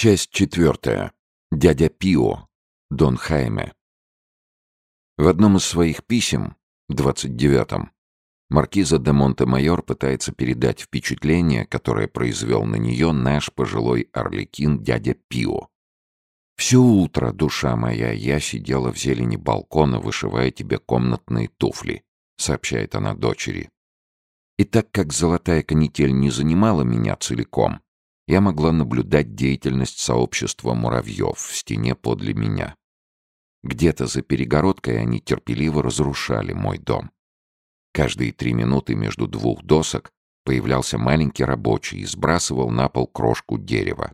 Часть четвертая. Дядя Пио. Дон Хайме. В одном из своих писем, 29-м, маркиза де Монте-Майор пытается передать впечатление, которое произвел на нее наш пожилой орликин дядя Пио. «Все утро, душа моя, я сидела в зелени балкона, вышивая тебе комнатные туфли», — сообщает она дочери. И так как золотая канитель не занимала меня целиком, я могла наблюдать деятельность сообщества муравьев в стене подле меня. Где-то за перегородкой они терпеливо разрушали мой дом. Каждые три минуты между двух досок появлялся маленький рабочий и сбрасывал на пол крошку дерева.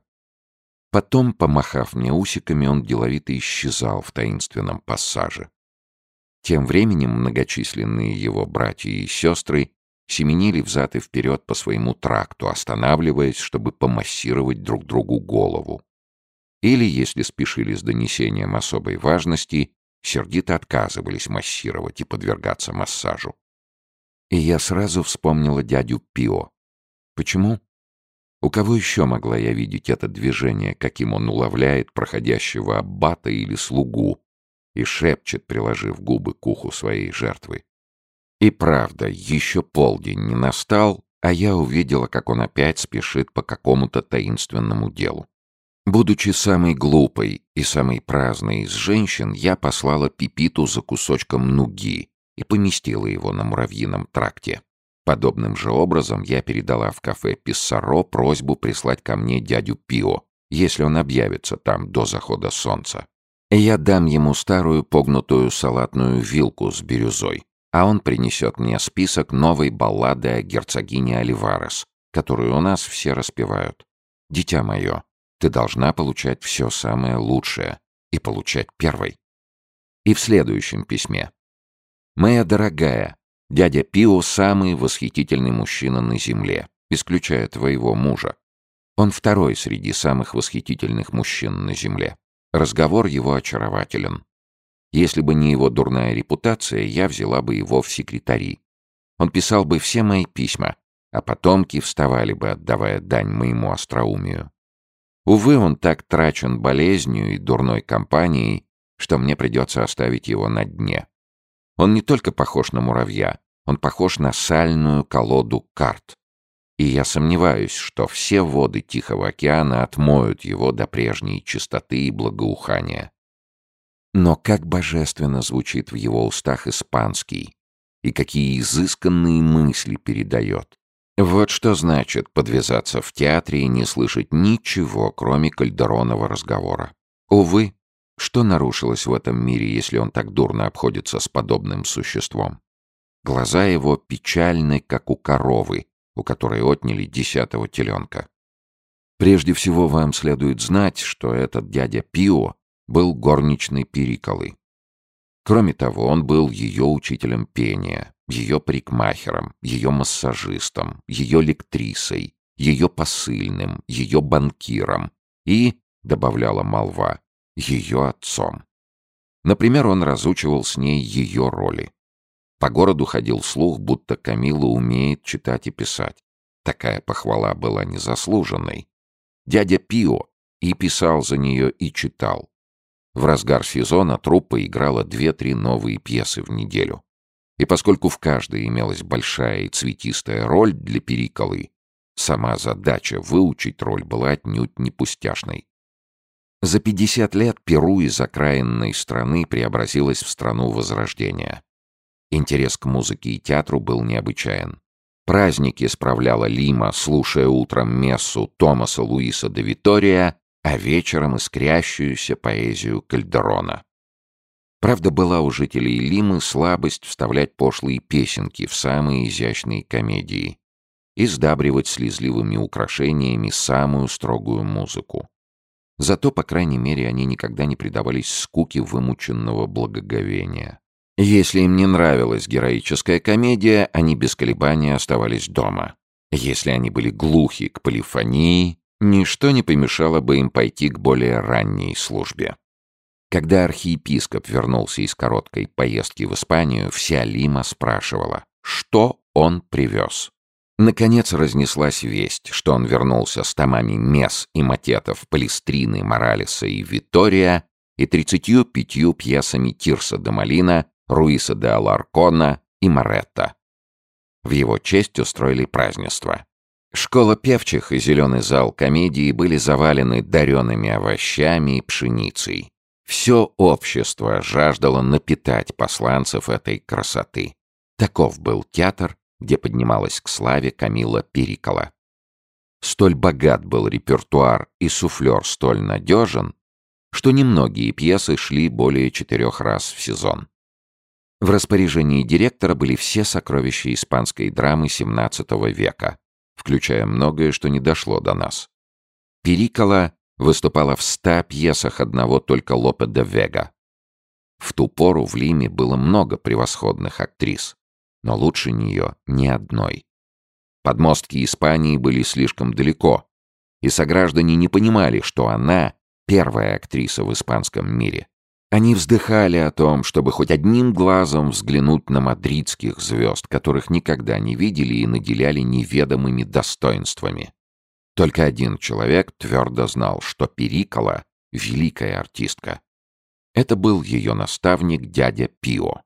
Потом, помахав мне усиками, он деловито исчезал в таинственном пассаже. Тем временем многочисленные его братья и сестры семенили взад и вперед по своему тракту, останавливаясь, чтобы помассировать друг другу голову. Или, если спешили с донесением особой важности, сердито отказывались массировать и подвергаться массажу. И я сразу вспомнила дядю Пио. Почему? У кого еще могла я видеть это движение, каким он уловляет проходящего аббата или слугу и шепчет, приложив губы к уху своей жертвы? И правда, еще полдень не настал, а я увидела, как он опять спешит по какому-то таинственному делу. Будучи самой глупой и самой праздной из женщин, я послала Пипиту за кусочком нуги и поместила его на муравьином тракте. Подобным же образом я передала в кафе Писсаро просьбу прислать ко мне дядю Пио, если он объявится там до захода солнца. Я дам ему старую погнутую салатную вилку с бирюзой а он принесет мне список новой баллады о герцогине Оливарес, которую у нас все распевают. Дитя мое, ты должна получать все самое лучшее и получать первой. И в следующем письме. «Моя дорогая, дядя Пио самый восхитительный мужчина на земле, исключая твоего мужа. Он второй среди самых восхитительных мужчин на земле. Разговор его очарователен. Если бы не его дурная репутация, я взяла бы его в секретари. Он писал бы все мои письма, а потомки вставали бы, отдавая дань моему остроумию. Увы, он так трачен болезнью и дурной компанией, что мне придется оставить его на дне. Он не только похож на муравья, он похож на сальную колоду карт. И я сомневаюсь, что все воды Тихого океана отмоют его до прежней чистоты и благоухания. Но как божественно звучит в его устах испанский, и какие изысканные мысли передает. Вот что значит подвязаться в театре и не слышать ничего, кроме кальдеронова разговора. Увы, что нарушилось в этом мире, если он так дурно обходится с подобным существом? Глаза его печальны, как у коровы, у которой отняли десятого теленка. Прежде всего вам следует знать, что этот дядя Пио был горничной Периколы. Кроме того, он был ее учителем пения, ее парикмахером, ее массажистом, ее лектрисой, ее посыльным, ее банкиром и, добавляла молва, ее отцом. Например, он разучивал с ней ее роли. По городу ходил слух, будто Камила умеет читать и писать. Такая похвала была незаслуженной. Дядя Пио и писал за нее, и читал. В разгар сезона труппа играла две-три новые пьесы в неделю. И поскольку в каждой имелась большая и цветистая роль для Периколы, сама задача выучить роль была отнюдь не пустяшной. За 50 лет Перу из окраинной страны преобразилась в страну Возрождения. Интерес к музыке и театру был необычайен. Праздники справляла Лима, слушая утром мессу Томаса Луиса де Витория а вечером искрящуюся поэзию Кальдерона. Правда, была у жителей Лимы слабость вставлять пошлые песенки в самые изящные комедии и сдабривать слезливыми украшениями самую строгую музыку. Зато, по крайней мере, они никогда не предавались скуке вымученного благоговения. Если им не нравилась героическая комедия, они без колебания оставались дома. Если они были глухи к полифонии, Ничто не помешало бы им пойти к более ранней службе. Когда архиепископ вернулся из короткой поездки в Испанию, вся Лима спрашивала, что он привез. Наконец разнеслась весть, что он вернулся с томами Мес и Матетов, Палестрины, Моралеса и Витория и тридцатью пятью пьесами Тирса де Малина, Руиса де Аларкона и Моретта. В его честь устроили празднество. Школа певчих и зеленый зал комедии были завалены даренными овощами и пшеницей. Все общество жаждало напитать посланцев этой красоты. Таков был театр, где поднималась к славе Камила Перикола. Столь богат был репертуар и суфлер столь надежен, что немногие пьесы шли более четырех раз в сезон. В распоряжении директора были все сокровища испанской драмы XVII века, включая многое, что не дошло до нас. Перикола выступала в ста пьесах одного только Лопе де Вега. В ту пору в Лиме было много превосходных актрис, но лучше нее ни одной. Подмостки Испании были слишком далеко, и сограждане не понимали, что она — первая актриса в испанском мире. Они вздыхали о том, чтобы хоть одним глазом взглянуть на мадридских звезд, которых никогда не видели и наделяли неведомыми достоинствами. Только один человек твердо знал, что Перикола — великая артистка. Это был ее наставник дядя Пио.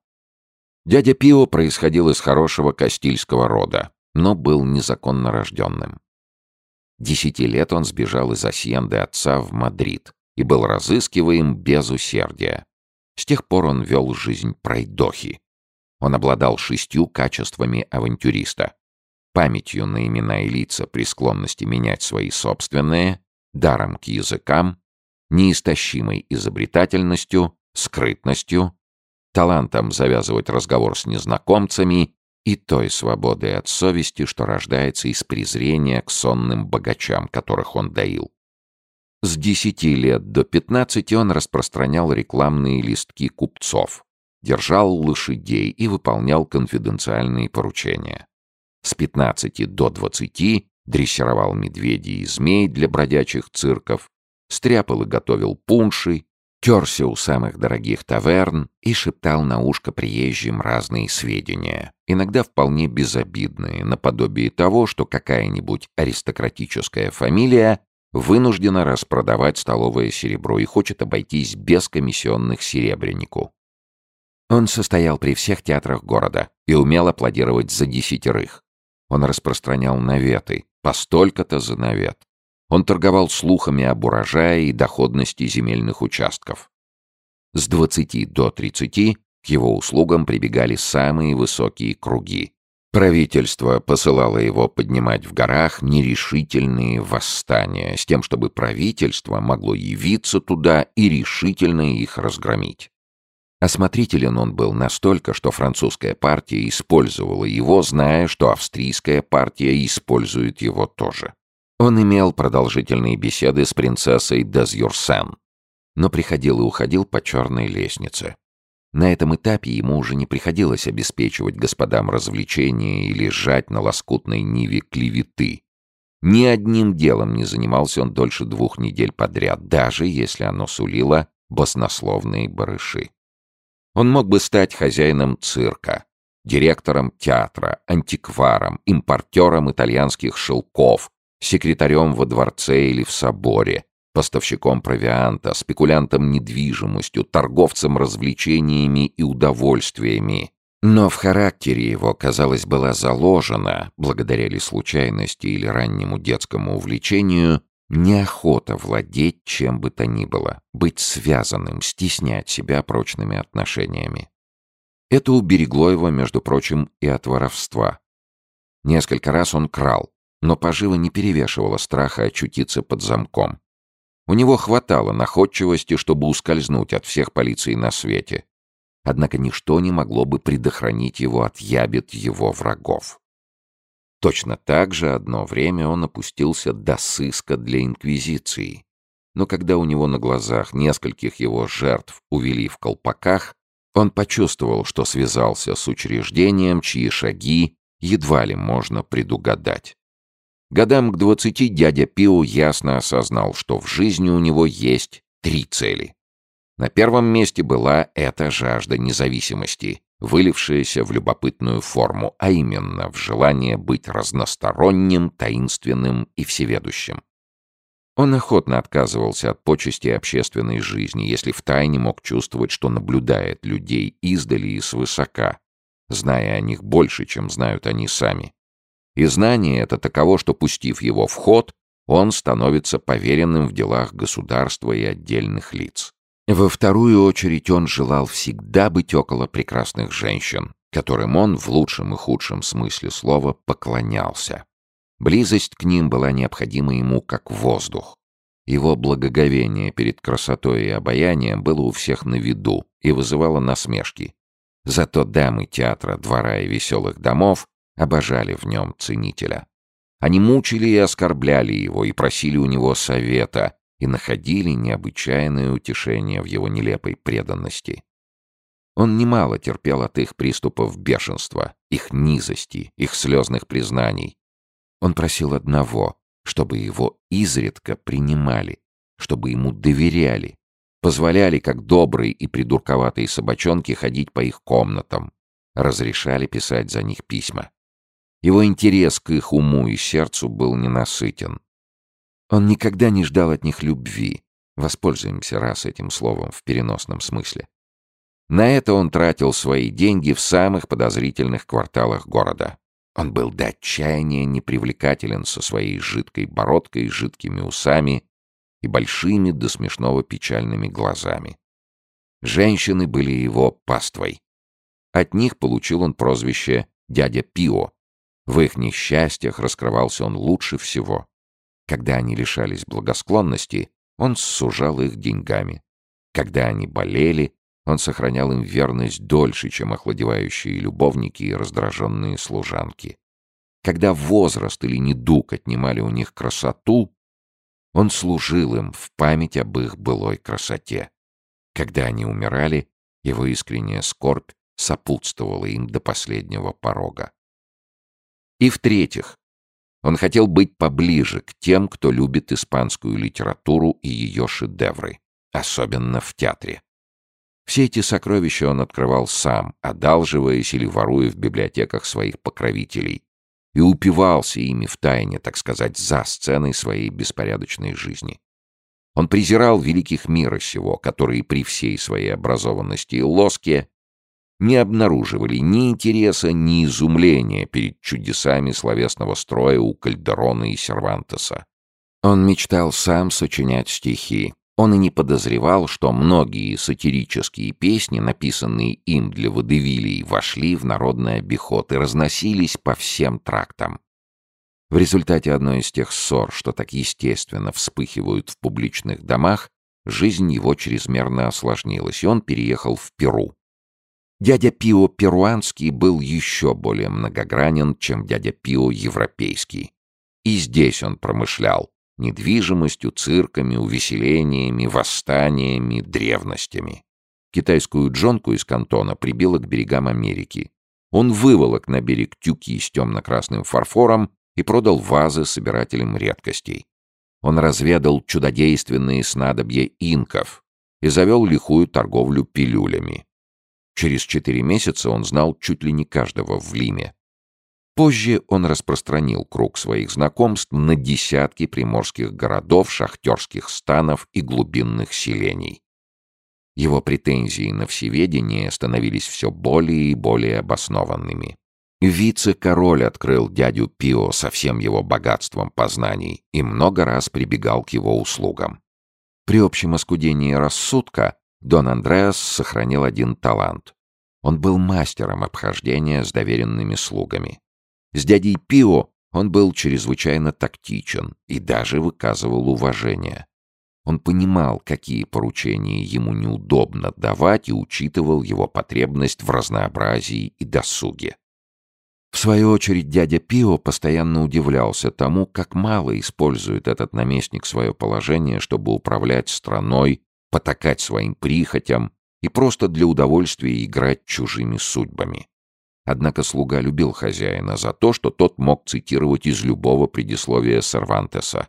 Дядя Пио происходил из хорошего кастильского рода, но был незаконно рожденным. Десяти лет он сбежал из Асьенды отца в Мадрид, и был разыскиваем без усердия. С тех пор он вел жизнь пройдохи. Он обладал шестью качествами авантюриста. Памятью на имена и лица при склонности менять свои собственные, даром к языкам, неистощимой изобретательностью, скрытностью, талантом завязывать разговор с незнакомцами и той свободой от совести, что рождается из презрения к сонным богачам, которых он доил. С 10 лет до 15 он распространял рекламные листки купцов, держал лошадей и выполнял конфиденциальные поручения. С 15 до 20 дрессировал медведей и змей для бродячих цирков, стряпал и готовил пунши, терся у самых дорогих таверн и шептал на ушко приезжим разные сведения, иногда вполне безобидные, наподобие того, что какая-нибудь аристократическая фамилия вынуждена распродавать столовое серебро и хочет обойтись без комиссионных серебрянику. Он состоял при всех театрах города и умел аплодировать за десятерых. Он распространял наветы, постолько-то за навет. Он торговал слухами об урожае и доходности земельных участков. С 20 до 30 к его услугам прибегали самые высокие круги, Правительство посылало его поднимать в горах нерешительные восстания, с тем, чтобы правительство могло явиться туда и решительно их разгромить. Осмотрителен он был настолько, что французская партия использовала его, зная, что австрийская партия использует его тоже. Он имел продолжительные беседы с принцессой Дезюрсен, но приходил и уходил по черной лестнице. На этом этапе ему уже не приходилось обеспечивать господам развлечения или жать на лоскутной ниве клеветы. Ни одним делом не занимался он дольше двух недель подряд, даже если оно сулило баснословные барыши. Он мог бы стать хозяином цирка, директором театра, антикваром, импортером итальянских шелков, секретарем во дворце или в соборе, поставщиком провианта, спекулянтом недвижимостью, торговцем развлечениями и удовольствиями. Но в характере его, казалось, была заложена, благодаря ли случайности или раннему детскому увлечению, неохота владеть чем бы то ни было, быть связанным, стеснять себя прочными отношениями. Это уберегло его, между прочим, и от воровства. Несколько раз он крал, но поживо не перевешивало страха очутиться под замком. У него хватало находчивости, чтобы ускользнуть от всех полиций на свете. Однако ничто не могло бы предохранить его от ябед его врагов. Точно так же одно время он опустился до сыска для Инквизиции. Но когда у него на глазах нескольких его жертв увели в колпаках, он почувствовал, что связался с учреждением, чьи шаги едва ли можно предугадать. Годам к двадцати дядя Пио ясно осознал, что в жизни у него есть три цели. На первом месте была эта жажда независимости, вылившееся в любопытную форму, а именно в желание быть разносторонним, таинственным и всеведущим. Он охотно отказывался от почести общественной жизни, если втайне мог чувствовать, что наблюдает людей издали и свысока, зная о них больше, чем знают они сами. И знание это таково, что, пустив его в ход, он становится поверенным в делах государства и отдельных лиц. Во вторую очередь он желал всегда быть около прекрасных женщин, которым он в лучшем и худшем смысле слова поклонялся. Близость к ним была необходима ему как воздух. Его благоговение перед красотой и обаянием было у всех на виду и вызывало насмешки. Зато дамы театра, двора и веселых домов обожали в нем ценителя. Они мучили и оскорбляли его и просили у него совета и находили необычайное утешение в его нелепой преданности. Он немало терпел от их приступов бешенства, их низости, их слезных признаний, он просил одного, чтобы его изредка принимали, чтобы ему доверяли, позволяли, как добрые и придурковатые собачонки, ходить по их комнатам, разрешали писать за них письма. Его интерес к их уму и сердцу был ненасытен. Он никогда не ждал от них любви. Воспользуемся раз этим словом в переносном смысле. На это он тратил свои деньги в самых подозрительных кварталах города. Он был до отчаяния непривлекателен со своей жидкой бородкой, жидкими усами и большими до смешного печальными глазами. Женщины были его паствой. От них получил он прозвище «дядя Пио». В их несчастьях раскрывался он лучше всего. Когда они лишались благосклонности, он сужал их деньгами. Когда они болели, он сохранял им верность дольше, чем охладевающие любовники и раздраженные служанки. Когда возраст или недуг отнимали у них красоту, он служил им в память об их былой красоте. Когда они умирали, его искренняя скорбь сопутствовала им до последнего порога. И в-третьих, он хотел быть поближе к тем, кто любит испанскую литературу и ее шедевры, особенно в театре. Все эти сокровища он открывал сам, одалживаясь или воруя в библиотеках своих покровителей, и упивался ими в тайне, так сказать, за сценой своей беспорядочной жизни. Он презирал великих мира сего, которые при всей своей образованности и лоске не обнаруживали ни интереса, ни изумления перед чудесами словесного строя у Кальдерона и Сервантеса. Он мечтал сам сочинять стихи, он и не подозревал, что многие сатирические песни, написанные им для водевилей, вошли в народный обиход и разносились по всем трактам. В результате одной из тех ссор, что так естественно вспыхивают в публичных домах, жизнь его чрезмерно осложнилась, и он переехал в Перу. Дядя Пио перуанский был еще более многогранен, чем дядя Пио европейский. И здесь он промышлял, недвижимостью, цирками, увеселениями, восстаниями, древностями. Китайскую джонку из кантона прибило к берегам Америки. Он выволок на берег тюки с темно-красным фарфором и продал вазы собирателям редкостей. Он разведал чудодейственные снадобья инков и завел лихую торговлю пилюлями. Через четыре месяца он знал чуть ли не каждого в Лиме. Позже он распространил круг своих знакомств на десятки приморских городов, шахтерских станов и глубинных селений. Его претензии на всеведение становились все более и более обоснованными. Вице-король открыл дядю Пио со всем его богатством познаний и много раз прибегал к его услугам. При общем оскудении рассудка Дон Андреас сохранил один талант. Он был мастером обхождения с доверенными слугами. С дядей Пио он был чрезвычайно тактичен и даже выказывал уважение. Он понимал, какие поручения ему неудобно давать и учитывал его потребность в разнообразии и досуге. В свою очередь дядя Пио постоянно удивлялся тому, как мало использует этот наместник свое положение, чтобы управлять страной, потакать своим прихотям и просто для удовольствия играть чужими судьбами. Однако слуга любил хозяина за то, что тот мог цитировать из любого предисловия Сервантеса,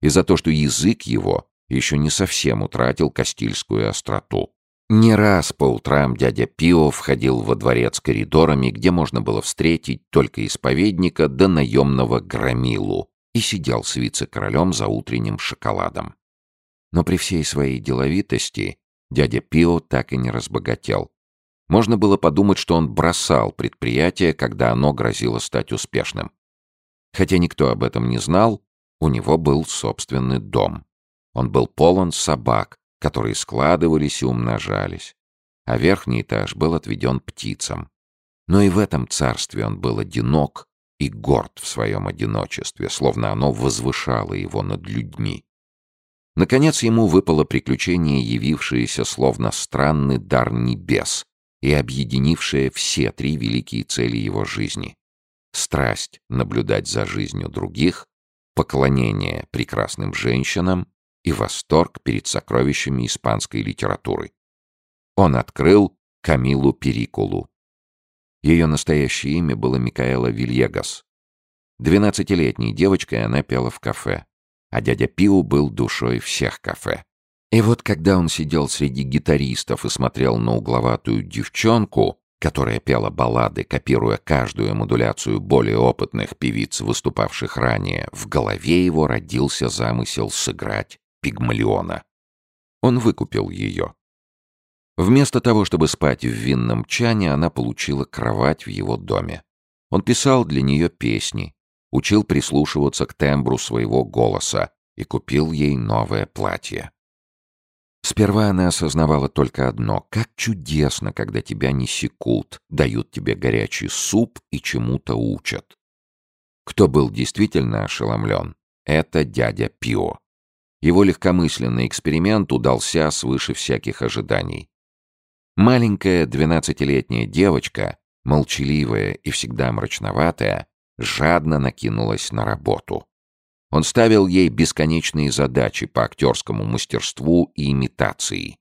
и за то, что язык его еще не совсем утратил кастильскую остроту. Не раз по утрам дядя Пио входил во дворец коридорами, где можно было встретить только исповедника да наемного громилу, и сидел с вице-королем за утренним шоколадом. Но при всей своей деловитости дядя Пио так и не разбогател. Можно было подумать, что он бросал предприятие, когда оно грозило стать успешным. Хотя никто об этом не знал, у него был собственный дом. Он был полон собак, которые складывались и умножались, а верхний этаж был отведен птицам. Но и в этом царстве он был одинок и горд в своем одиночестве, словно оно возвышало его над людьми. Наконец ему выпало приключение, явившееся словно странный дар небес и объединившее все три великие цели его жизни. Страсть наблюдать за жизнью других, поклонение прекрасным женщинам и восторг перед сокровищами испанской литературы. Он открыл Камилу Перикулу. Ее настоящее имя было Микаэла Вильегас. Двенадцатилетней девочкой она пела в кафе, а дядя Пиу был душой всех кафе. И вот когда он сидел среди гитаристов и смотрел на угловатую девчонку, которая пела баллады, копируя каждую модуляцию более опытных певиц, выступавших ранее, в голове его родился замысел сыграть Пигмалиона. Он выкупил ее. Вместо того, чтобы спать в винном чане, она получила кровать в его доме. Он писал для нее песни, учил прислушиваться к тембру своего голоса и купил ей новое платье. Сперва она осознавала только одно — как чудесно, когда тебя не секут, дают тебе горячий суп и чему-то учат. Кто был действительно ошеломлен — это дядя Пио. Его легкомысленный эксперимент удался свыше всяких ожиданий. Маленькая двенадцатилетняя девочка, молчаливая и всегда мрачноватая, жадно накинулась на работу. Он ставил ей бесконечные задачи по актерскому мастерству и имитации.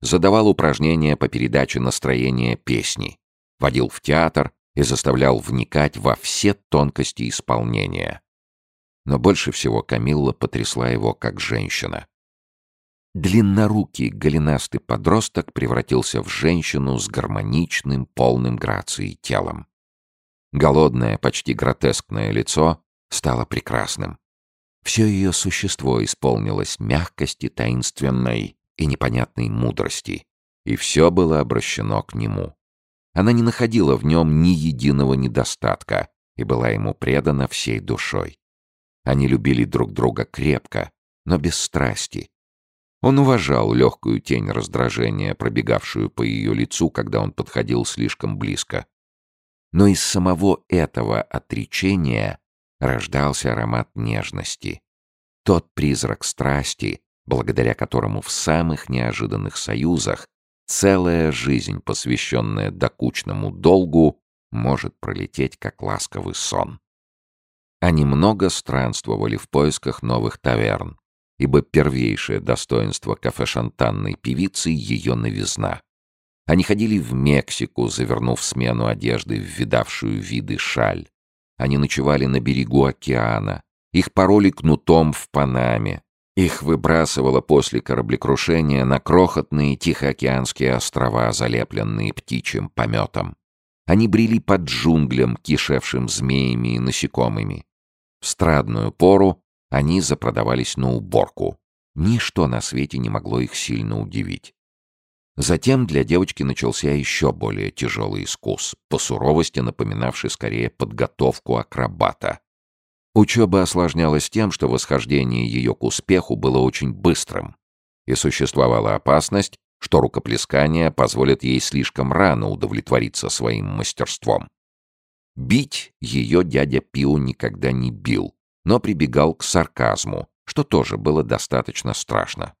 Задавал упражнения по передаче настроения песни. Водил в театр и заставлял вникать во все тонкости исполнения. Но больше всего Камилла потрясла его как женщина. Длиннорукий голенастый подросток превратился в женщину с гармоничным, полным грацией телом. Голодное, почти гротескное лицо стало прекрасным. Все ее существо исполнилось мягкости, таинственной и непонятной мудрости, и все было обращено к нему. Она не находила в нем ни единого недостатка и была ему предана всей душой. Они любили друг друга крепко, но без страсти. Он уважал легкую тень раздражения, пробегавшую по ее лицу, когда он подходил слишком близко. Но из самого этого отречения рождался аромат нежности. Тот призрак страсти, благодаря которому в самых неожиданных союзах целая жизнь, посвященная докучному долгу, может пролететь как ласковый сон. Они много странствовали в поисках новых таверн, ибо первейшее достоинство кафе-шантанной певицы — ее новизна. Они ходили в Мексику, завернув смену одежды в видавшую виды шаль. Они ночевали на берегу океана. Их пороли кнутом в Панаме. Их выбрасывало после кораблекрушения на крохотные Тихоокеанские острова, залепленные птичьим пометом. Они брели под джунглям, кишевшим змеями и насекомыми. В страдную пору они запродавались на уборку. Ничто на свете не могло их сильно удивить. Затем для девочки начался еще более тяжелый искус, по суровости напоминавший скорее подготовку акробата. Учеба осложнялась тем, что восхождение ее к успеху было очень быстрым, и существовала опасность, что рукоплескание позволит ей слишком рано удовлетвориться своим мастерством. Бить ее дядя Пиу никогда не бил, но прибегал к сарказму, что тоже было достаточно страшно.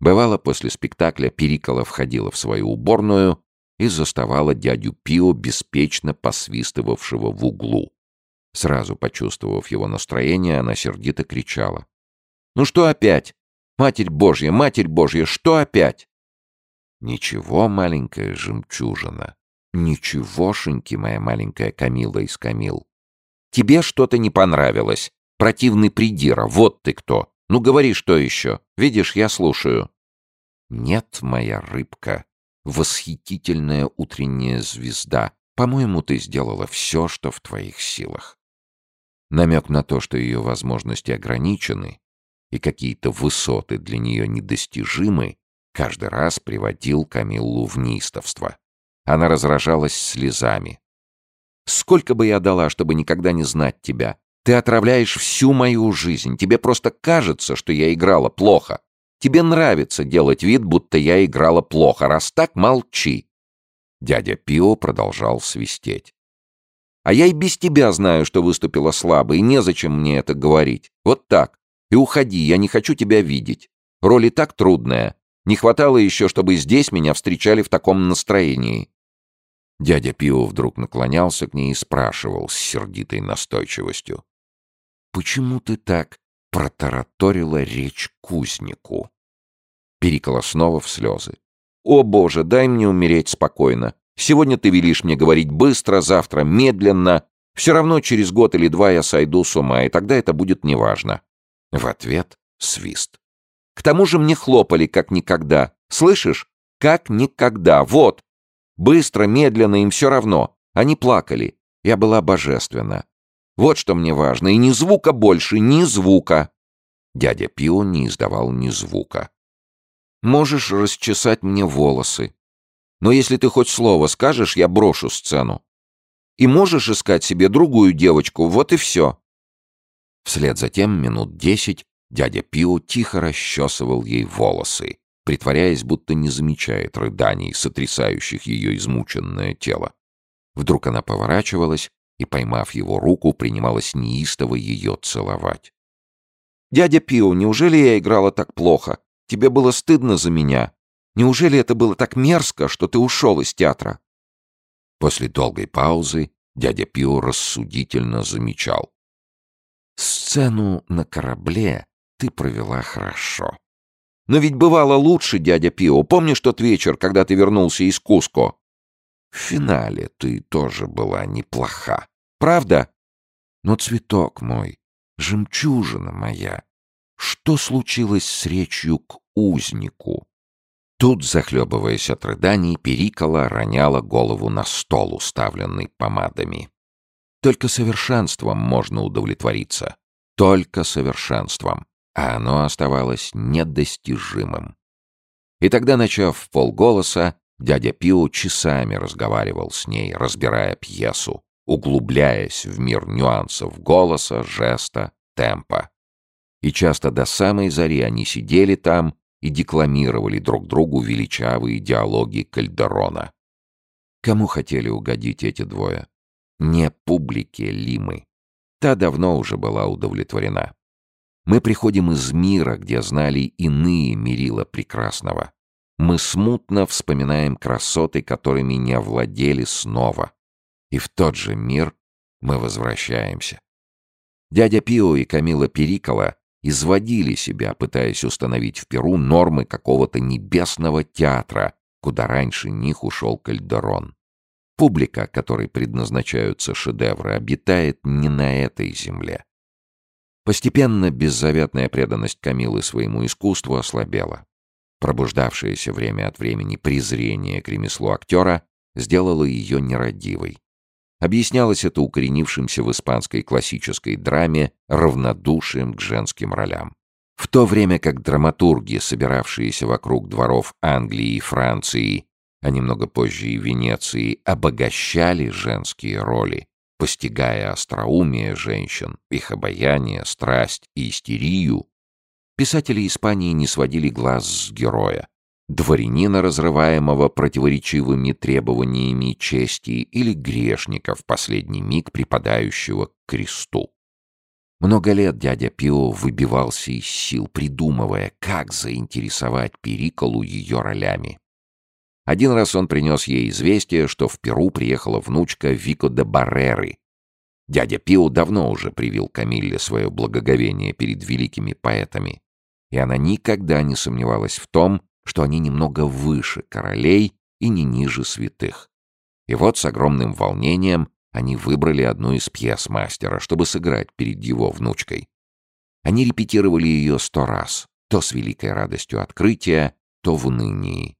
Бывало, после спектакля Перикола входила в свою уборную и заставала дядю Пио, беспечно посвистывавшего в углу. Сразу почувствовав его настроение, она сердито кричала. «Ну что опять? Матерь Божья, Матерь Божья, что опять?» «Ничего, маленькая жемчужина, ничегошеньки, моя маленькая Камила из Камил. Тебе что-то не понравилось, противный придира, вот ты кто. Ну говори, что еще. Видишь, я слушаю. Нет, моя рыбка, восхитительная утренняя звезда. По-моему, ты сделала все, что в твоих силах». Намек на то, что ее возможности ограничены и какие-то высоты для нее недостижимы, каждый раз приводил Камиллу в неистовство. Она разражалась слезами. «Сколько бы я дала, чтобы никогда не знать тебя? Ты отравляешь всю мою жизнь. Тебе просто кажется, что я играла плохо. Тебе нравится делать вид, будто я играла плохо. Раз так, молчи». Дядя Пио продолжал свистеть. «А я и без тебя знаю, что выступила слабо, и незачем мне это говорить. Вот так. И уходи, я не хочу тебя видеть. Роль и так трудная. Не хватало еще, чтобы здесь меня встречали в таком настроении». Дядя Пио вдруг наклонялся к ней и спрашивал с сердитой настойчивостью. «Почему ты так протараторила речь кузнику?» Перикола снова в слезы. «О, Боже, дай мне умереть спокойно. Сегодня ты велишь мне говорить быстро, завтра медленно. Все равно через год или два я сойду с ума, и тогда это будет неважно». В ответ свист. К тому же мне хлопали, как никогда. Слышишь? Как никогда. Вот. Быстро, медленно, им все равно. Они плакали. Я была божественна. Вот что мне важно. И ни звука больше, ни звука. Дядя Пио не издавал ни звука. Можешь расчесать мне волосы. Но если ты хоть слово скажешь, я брошу сцену. И можешь искать себе другую девочку, вот и все. Вслед за тем минут десять Дядя Пио тихо расчесывал ей волосы, притворяясь, будто не замечает рыданий, сотрясающих ее измученное тело. Вдруг она поворачивалась и, поймав его руку, принималась неистово ее целовать. «Дядя Пио, неужели я играла так плохо? Тебе было стыдно за меня? Неужели это было так мерзко, что ты ушел из театра?» После долгой паузы дядя Пио рассудительно замечал. «Сцену на корабле ты провела хорошо. Но ведь бывало лучше, дядя Пио. Помнишь тот вечер, когда ты вернулся из Куско? В финале ты тоже была неплоха. Правда? Но цветок мой, жемчужина моя, что случилось с речью к узнику? Тут, захлебываясь от рыданий, Перикола роняла голову на стол, уставленный помадами. Только совершенством можно удовлетвориться. Только совершенством а оно оставалось недостижимым. И тогда, начав в полголоса, дядя Пио часами разговаривал с ней, разбирая пьесу, углубляясь в мир нюансов голоса, жеста, темпа. И часто до самой зари они сидели там и декламировали друг другу величавые диалоги Кальдерона. Кому хотели угодить эти двое? Не публике Лимы. Та давно уже была удовлетворена. Мы приходим из мира, где знали иные мерила прекрасного. Мы смутно вспоминаем красоты, которыми не овладели снова. И в тот же мир мы возвращаемся. Дядя Пио и Камила Перикола изводили себя, пытаясь установить в Перу нормы какого-то небесного театра, куда раньше них ушел Кальдерон. Публика, которой предназначаются шедевры, обитает не на этой земле. Постепенно беззаветная преданность Камилы своему искусству ослабела. Пробуждавшееся время от времени презрение к ремеслу актера сделало ее нерадивой. Объяснялось это укоренившимся в испанской классической драме равнодушием к женским ролям. В то время как драматурги, собиравшиеся вокруг дворов Англии и Франции, а немного позже и Венеции, обогащали женские роли, постигая остроумие женщин, их обаяние, страсть и истерию, писатели Испании не сводили глаз с героя, дворянина, разрываемого противоречивыми требованиями чести, или грешника в последний миг припадающего к кресту. Много лет дядя Пио выбивался из сил, придумывая, как заинтересовать Периколу ее ролями. Один раз он принес ей известие, что в Перу приехала внучка Вико де Барреры. Дядя Пио давно уже привил Камилле свое благоговение перед великими поэтами, и она никогда не сомневалась в том, что они немного выше королей и не ниже святых. И вот с огромным волнением они выбрали одну из пьес мастера, чтобы сыграть перед его внучкой. Они репетировали ее сто раз, то с великой радостью открытия, то в унынии.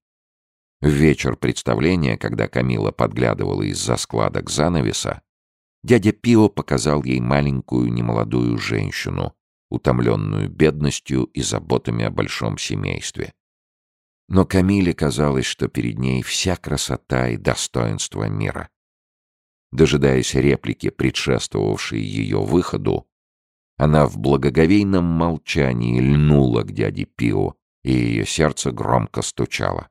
В вечер представления, когда Камила подглядывала из-за складок занавеса, дядя Пио показал ей маленькую немолодую женщину, утомленную бедностью и заботами о большом семействе. Но Камиле казалось, что перед ней вся красота и достоинство мира. Дожидаясь реплики, предшествовавшей ее выходу, она в благоговейном молчании льнула к дяде Пио, и ее сердце громко стучало.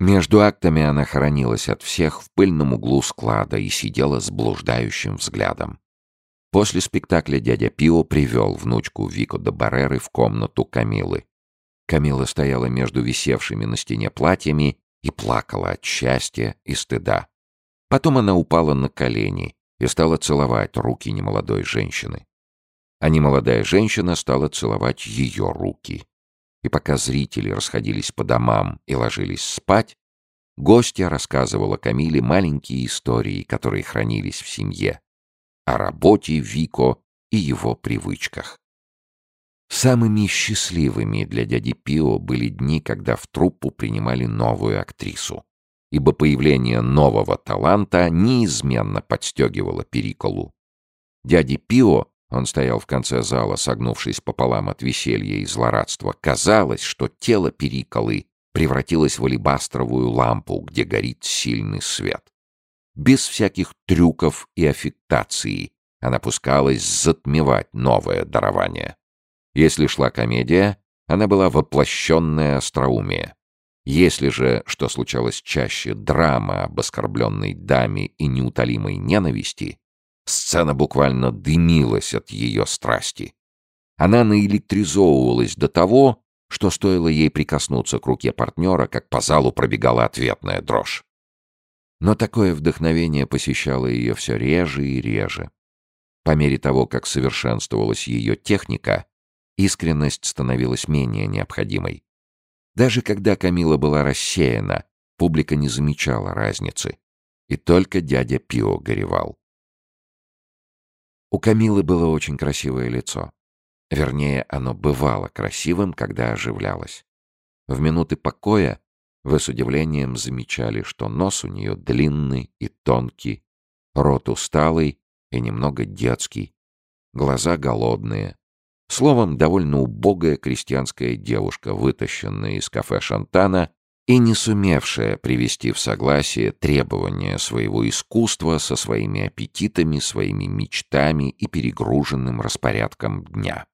Между актами она хоронилась от всех в пыльном углу склада и сидела с блуждающим взглядом. После спектакля дядя Пио привел внучку Вику де Барреры в комнату Камилы. Камила стояла между висевшими на стене платьями и плакала от счастья и стыда. Потом она упала на колени и стала целовать руки немолодой женщины. А немолодая женщина стала целовать ее руки. И пока зрители расходились по домам и ложились спать, гостья рассказывала Камиле маленькие истории, которые хранились в семье, о работе Вико и его привычках. Самыми счастливыми для дяди Пио были дни, когда в труппу принимали новую актрису, ибо появление нового таланта неизменно подстегивало Периколу. Дяде Пио он стоял в конце зала, согнувшись пополам от веселья и злорадства. Казалось, что тело Периколы превратилось в алебастровую лампу, где горит сильный свет. Без всяких трюков и аффектации она пускалась затмевать новое дарование. Если шла комедия, она была воплощенная остроумие. Если же, что случалось чаще, драма об оскорбленной даме и неутолимой ненависти, Сцена буквально дымилась от ее страсти. Она наэлектризовывалась до того, что стоило ей прикоснуться к руке партнера, как по залу пробегала ответная дрожь. Но такое вдохновение посещало ее все реже и реже. По мере того, как совершенствовалась ее техника, искренность становилась менее необходимой. Даже когда Камила была рассеяна, публика не замечала разницы. И только дядя Пио горевал. У Камилы было очень красивое лицо. Вернее, оно бывало красивым, когда оживлялось. В минуты покоя вы с удивлением замечали, что нос у нее длинный и тонкий, рот усталый и немного детский, глаза голодные. Словом, довольно убогая крестьянская девушка, вытащенная из кафе Шантана и не сумевшая привести в согласие требования своего искусства со своими аппетитами, своими мечтами и перегруженным распорядком дня.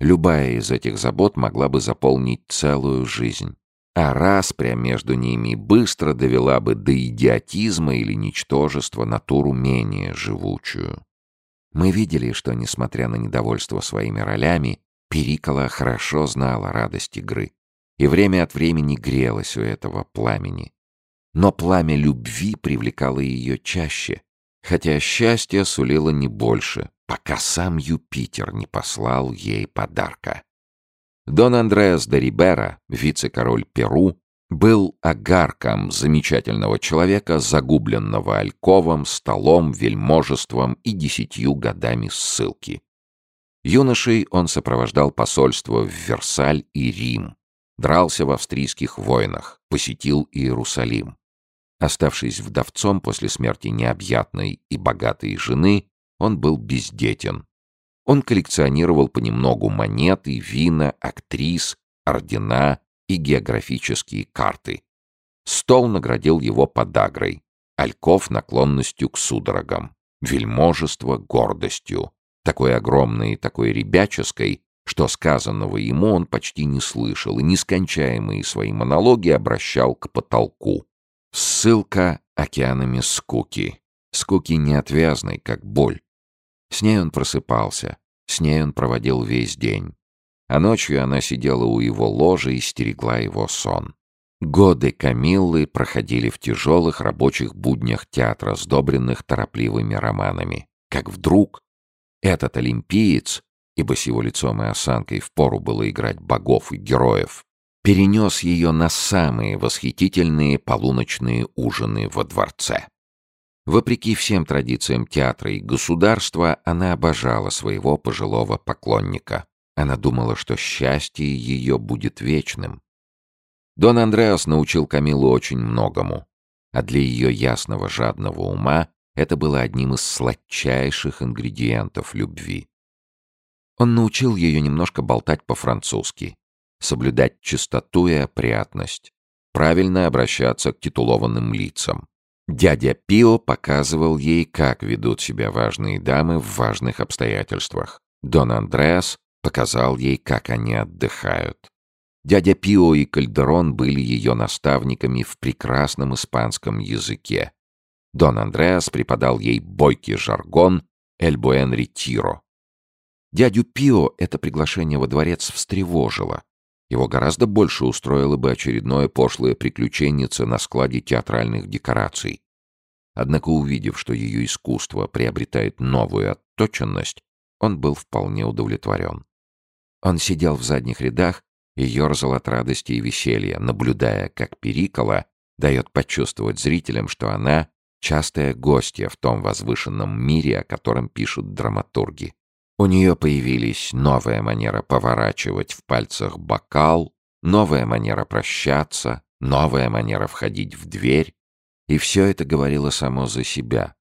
Любая из этих забот могла бы заполнить целую жизнь, а распря между ними быстро довела бы до идиотизма или ничтожества натуру менее живучую. Мы видели, что, несмотря на недовольство своими ролями, Перикола хорошо знала радость игры и время от времени грелась у этого пламени. Но пламя любви привлекало ее чаще, хотя счастье сулило не больше, пока сам Юпитер не послал ей подарка. Дон Андреас де Рибера, вице-король Перу, был огарком замечательного человека, загубленного альковом, столом, вельможеством и десятью годами ссылки. Юношей он сопровождал посольство в Версаль и Рим, дрался в австрийских войнах, посетил Иерусалим. Оставшись вдовцом после смерти необъятной и богатой жены, он был бездетен. Он коллекционировал понемногу монеты, вина, актрис, ордена и географические карты. Стол наградил его подагрой, Альков наклонностью к судорогам, вельможество гордостью, такой огромной и такой ребяческой, что сказанного ему он почти не слышал и нескончаемые свои монологи обращал к потолку. Ссылка океанами скуки. Скуки неотвязной, как боль. С ней он просыпался, с ней он проводил весь день. А ночью она сидела у его ложа и стерегла его сон. Годы Камиллы проходили в тяжелых рабочих буднях театра, сдобренных торопливыми романами. Как вдруг этот олимпиец ибо с его лицом и осанкой впору было играть богов и героев, перенес ее на самые восхитительные полуночные ужины во дворце. Вопреки всем традициям театра и государства, она обожала своего пожилого поклонника. Она думала, что счастье ее будет вечным. Дон Андреас научил Камилу очень многому, а для ее ясного жадного ума это было одним из сладчайших ингредиентов любви. Он научил ее немножко болтать по-французски, соблюдать чистоту и опрятность, правильно обращаться к титулованным лицам. Дядя Пио показывал ей, как ведут себя важные дамы в важных обстоятельствах. Дон Андреас показал ей, как они отдыхают. Дядя Пио и Кальдерон были ее наставниками в прекрасном испанском языке. Дон Андреас преподал ей бойкий жаргон «Эль буэн ретиро». Дядю Пио это приглашение во дворец встревожило. Его гораздо больше устроило бы очередное пошлое приключеннице на складе театральных декораций. Однако, увидев, что ее искусство приобретает новую отточенность, он был вполне удовлетворен. Он сидел в задних рядах и ерзал от радости и веселья, наблюдая, как Перикола дает почувствовать зрителям, что она — частая гостья в том возвышенном мире, о котором пишут драматурги. У нее появились новая манера поворачивать в пальцах бокал, новая манера прощаться, новая манера входить в дверь, и все это говорило само за себя.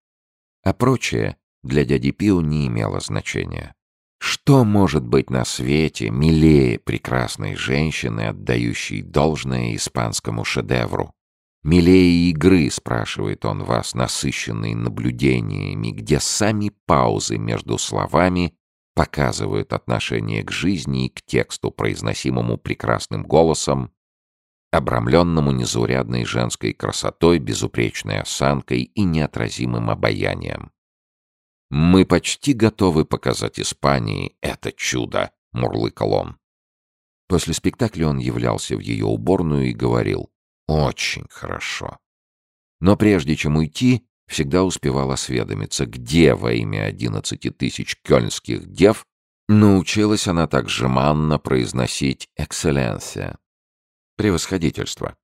А прочее для дяди Пиу не имело значения. Что может быть на свете милее прекрасной женщины, отдающей должное испанскому шедевру? Милее игры, спрашивает он вас, насыщенной наблюдениями, где сами паузы между словами показывают отношение к жизни и к тексту, произносимому прекрасным голосом, обрамленному незаурядной женской красотой, безупречной осанкой и неотразимым обаянием. «Мы почти готовы показать Испании это чудо», — мурлыкал он. После спектакля он являлся в ее уборную и говорил «Очень хорошо». Но прежде чем уйти, всегда успевал осведомиться, где во имя одиннадцати тысяч кёльнских дев научилась она так жеманно произносить «экселленция» — превосходительство.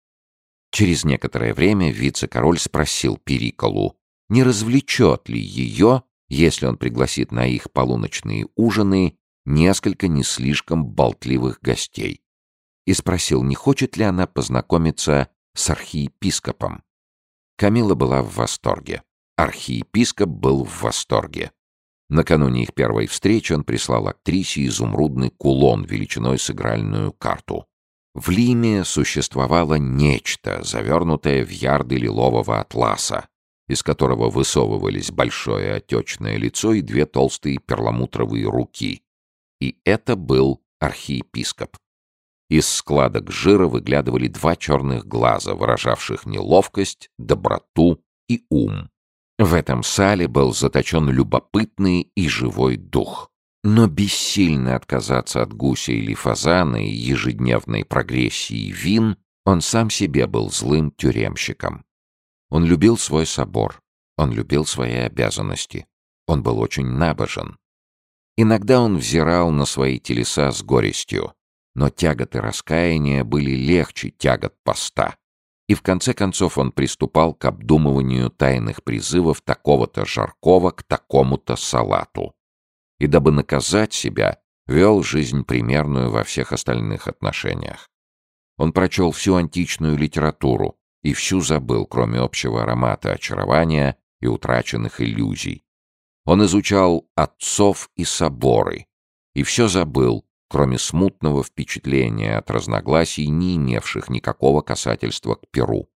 Через некоторое время вице-король спросил Периколу, не развлечет ли ее, если он пригласит на их полуночные ужины несколько не слишком болтливых гостей, и спросил, не хочет ли она познакомиться с архиепископом. Камила была в восторге. Архиепископ был в восторге. Накануне их первой встречи он прислал актрисе изумрудный кулон величиной с игральную карту. В Лиме существовало нечто, завернутое в ярды лилового атласа, из которого высовывались большое отечное лицо и две толстые перламутровые руки. И это был архиепископ. Из складок жира выглядывали два черных глаза, выражавших неловкость, доброту и ум. В этом сале был заточен любопытный и живой дух. Но бессильно отказаться от гуся или фазана и ежедневной прогрессии вин, он сам себе был злым тюремщиком. Он любил свой собор, он любил свои обязанности, он был очень набожен. Иногда он взирал на свои телеса с горестью, но тяготы раскаяния были легче тягот поста. И в конце концов он приступал к обдумыванию тайных призывов такого-то жаркого к такому-то салату. И дабы наказать себя, вел жизнь примерную во всех остальных отношениях. Он прочел всю античную литературу и всю забыл, кроме общего аромата очарования и утраченных иллюзий. Он изучал отцов и соборы, и все забыл, кроме смутного впечатления от разногласий, не имевших никакого касательства к Перу.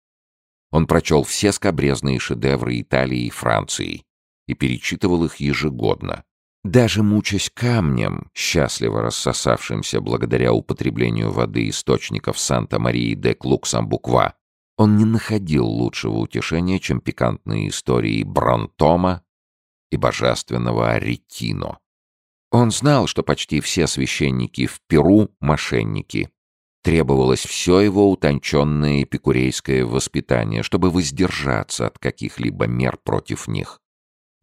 Он прочел все скобрезные шедевры Италии и Франции и перечитывал их ежегодно. Даже мучаясь камнем, счастливо рассосавшимся благодаря употреблению воды источников Санта-Марии де Клуксамбуква, он не находил лучшего утешения, чем пикантные истории Бронтома и божественного Аретино. Он знал, что почти все священники в Перу — мошенники. Требовалось все его утонченное эпикурейское воспитание, чтобы воздержаться от каких-либо мер против них.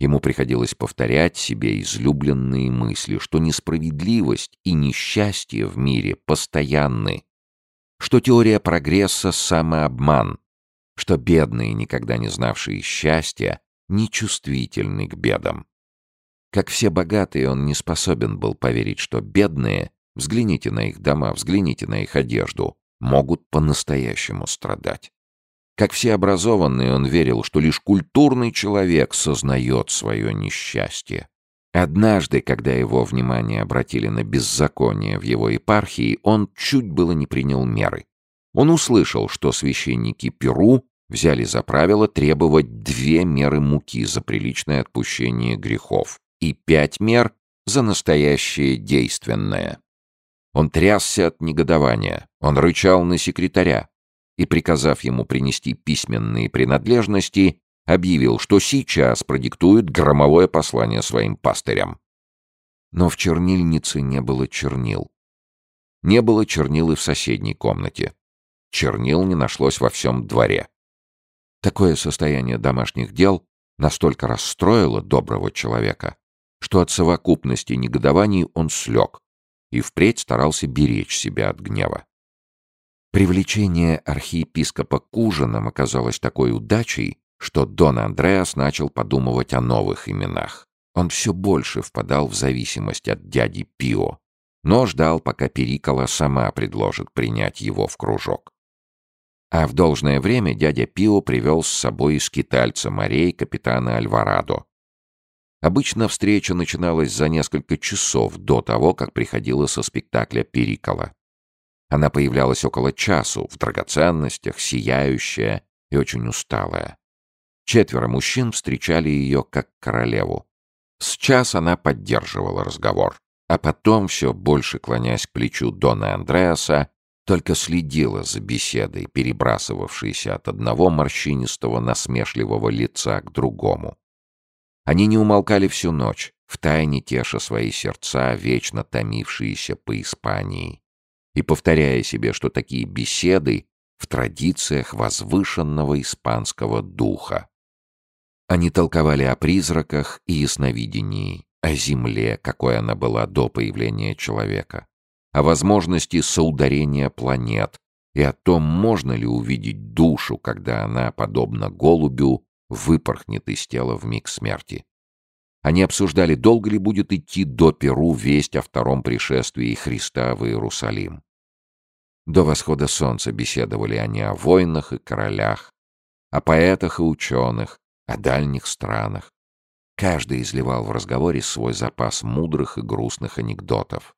Ему приходилось повторять себе излюбленные мысли, что несправедливость и несчастье в мире постоянны, что теория прогресса — самообман, что бедные, никогда не знавшие счастья, нечувствительны к бедам. Как все богатые, он не способен был поверить, что бедные, взгляните на их дома, взгляните на их одежду, могут по-настоящему страдать. Как все образованные, он верил, что лишь культурный человек сознает свое несчастье. Однажды, когда его внимание обратили на беззаконие в его епархии, он чуть было не принял меры. Он услышал, что священники Перу взяли за правило требовать две меры муки за приличное отпущение грехов и пять мер за настоящее действенное. Он трясся от негодования, он рычал на секретаря и, приказав ему принести письменные принадлежности, объявил, что сейчас продиктует громовое послание своим пастырям. Но в чернильнице не было чернил. Не было чернил и в соседней комнате. Чернил не нашлось во всем дворе. Такое состояние домашних дел настолько расстроило доброго человека, что от совокупности негодований он слег и впредь старался беречь себя от гнева. Привлечение архиепископа к ужинам оказалось такой удачей, что Дон Андреас начал подумывать о новых именах. Он все больше впадал в зависимость от дяди Пио, но ждал, пока Перикола сама предложит принять его в кружок. А в должное время дядя Пио привел с собой из скитальца морей капитана Альварадо. Обычно встреча начиналась за несколько часов до того, как приходила со спектакля Перикола. Она появлялась около часу, в драгоценностях, сияющая и очень усталая. Четверо мужчин встречали ее как королеву. С час она поддерживала разговор, а потом, все больше клонясь к плечу Дона Андреаса, только следила за беседой, перебрасывавшейся от одного морщинистого насмешливого лица к другому. Они не умолкали всю ночь, втайне теша свои сердца, вечно томившиеся по Испании, и повторяя себе, что такие беседы в традициях возвышенного испанского духа. Они толковали о призраках и ясновидении, о Земле, какой она была до появления человека, о возможности соударения планет и о том, можно ли увидеть душу, когда она, подобно голубю, выпорхнет из тела в миг смерти. Они обсуждали, долго ли будет идти до Перу весть о втором пришествии Христа в Иерусалим. До восхода солнца беседовали они о войнах и королях, о поэтах и ученых, о дальних странах. Каждый изливал в разговоре свой запас мудрых и грустных анекдотов,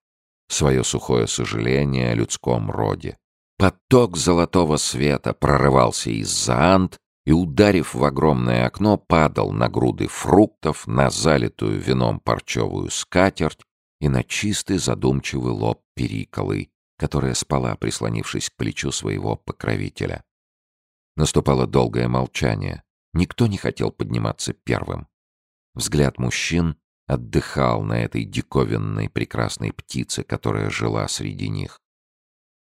свое сухое сожаление о людском роде. Поток золотого света прорывался из-за ант и, ударив в огромное окно, падал на груды фруктов, на залитую вином парчевую скатерть и на чистый задумчивый лоб периколы, которая спала, прислонившись к плечу своего покровителя. Наступало долгое молчание. Никто не хотел подниматься первым. Взгляд мужчин отдыхал на этой диковинной прекрасной птице, которая жила среди них.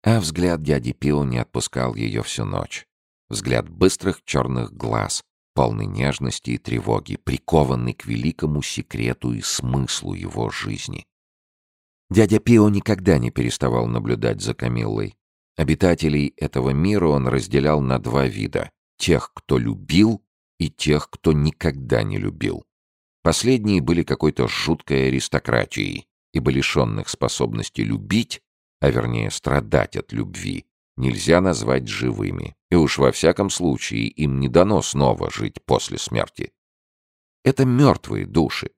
А взгляд дяди Пио не отпускал ее всю ночь. Взгляд быстрых черных глаз, полный нежности и тревоги, прикованный к великому секрету и смыслу его жизни. Дядя Пио никогда не переставал наблюдать за Камиллой. Обитателей этого мира он разделял на два вида — тех, кто любил и тех, кто никогда не любил. Последние были какой-то жуткой аристократией, ибо лишенных способности любить, а вернее страдать от любви, нельзя назвать живыми, и уж во всяком случае им не дано снова жить после смерти. Это мертвые души.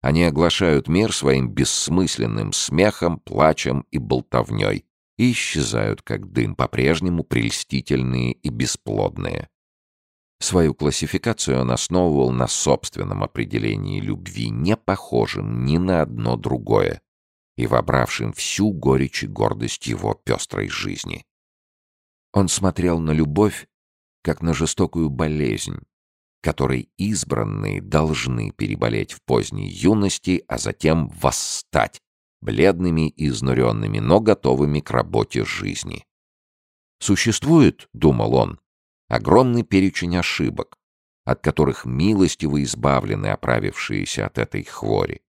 Они оглашают мир своим бессмысленным смехом, плачем и болтовней и исчезают, как дым, по-прежнему прельстительные и бесплодные. Свою классификацию он основывал на собственном определении любви, не похожем ни на одно другое, и вобравшим всю горечь и гордость его пестрой жизни. Он смотрел на любовь, как на жестокую болезнь, которой избранные должны переболеть в поздней юности, а затем восстать, бледными и изнуренными, но готовыми к работе жизни. Существует, думал он, огромный перечень ошибок, от которых милостиво избавлены оправившиеся от этой хвори.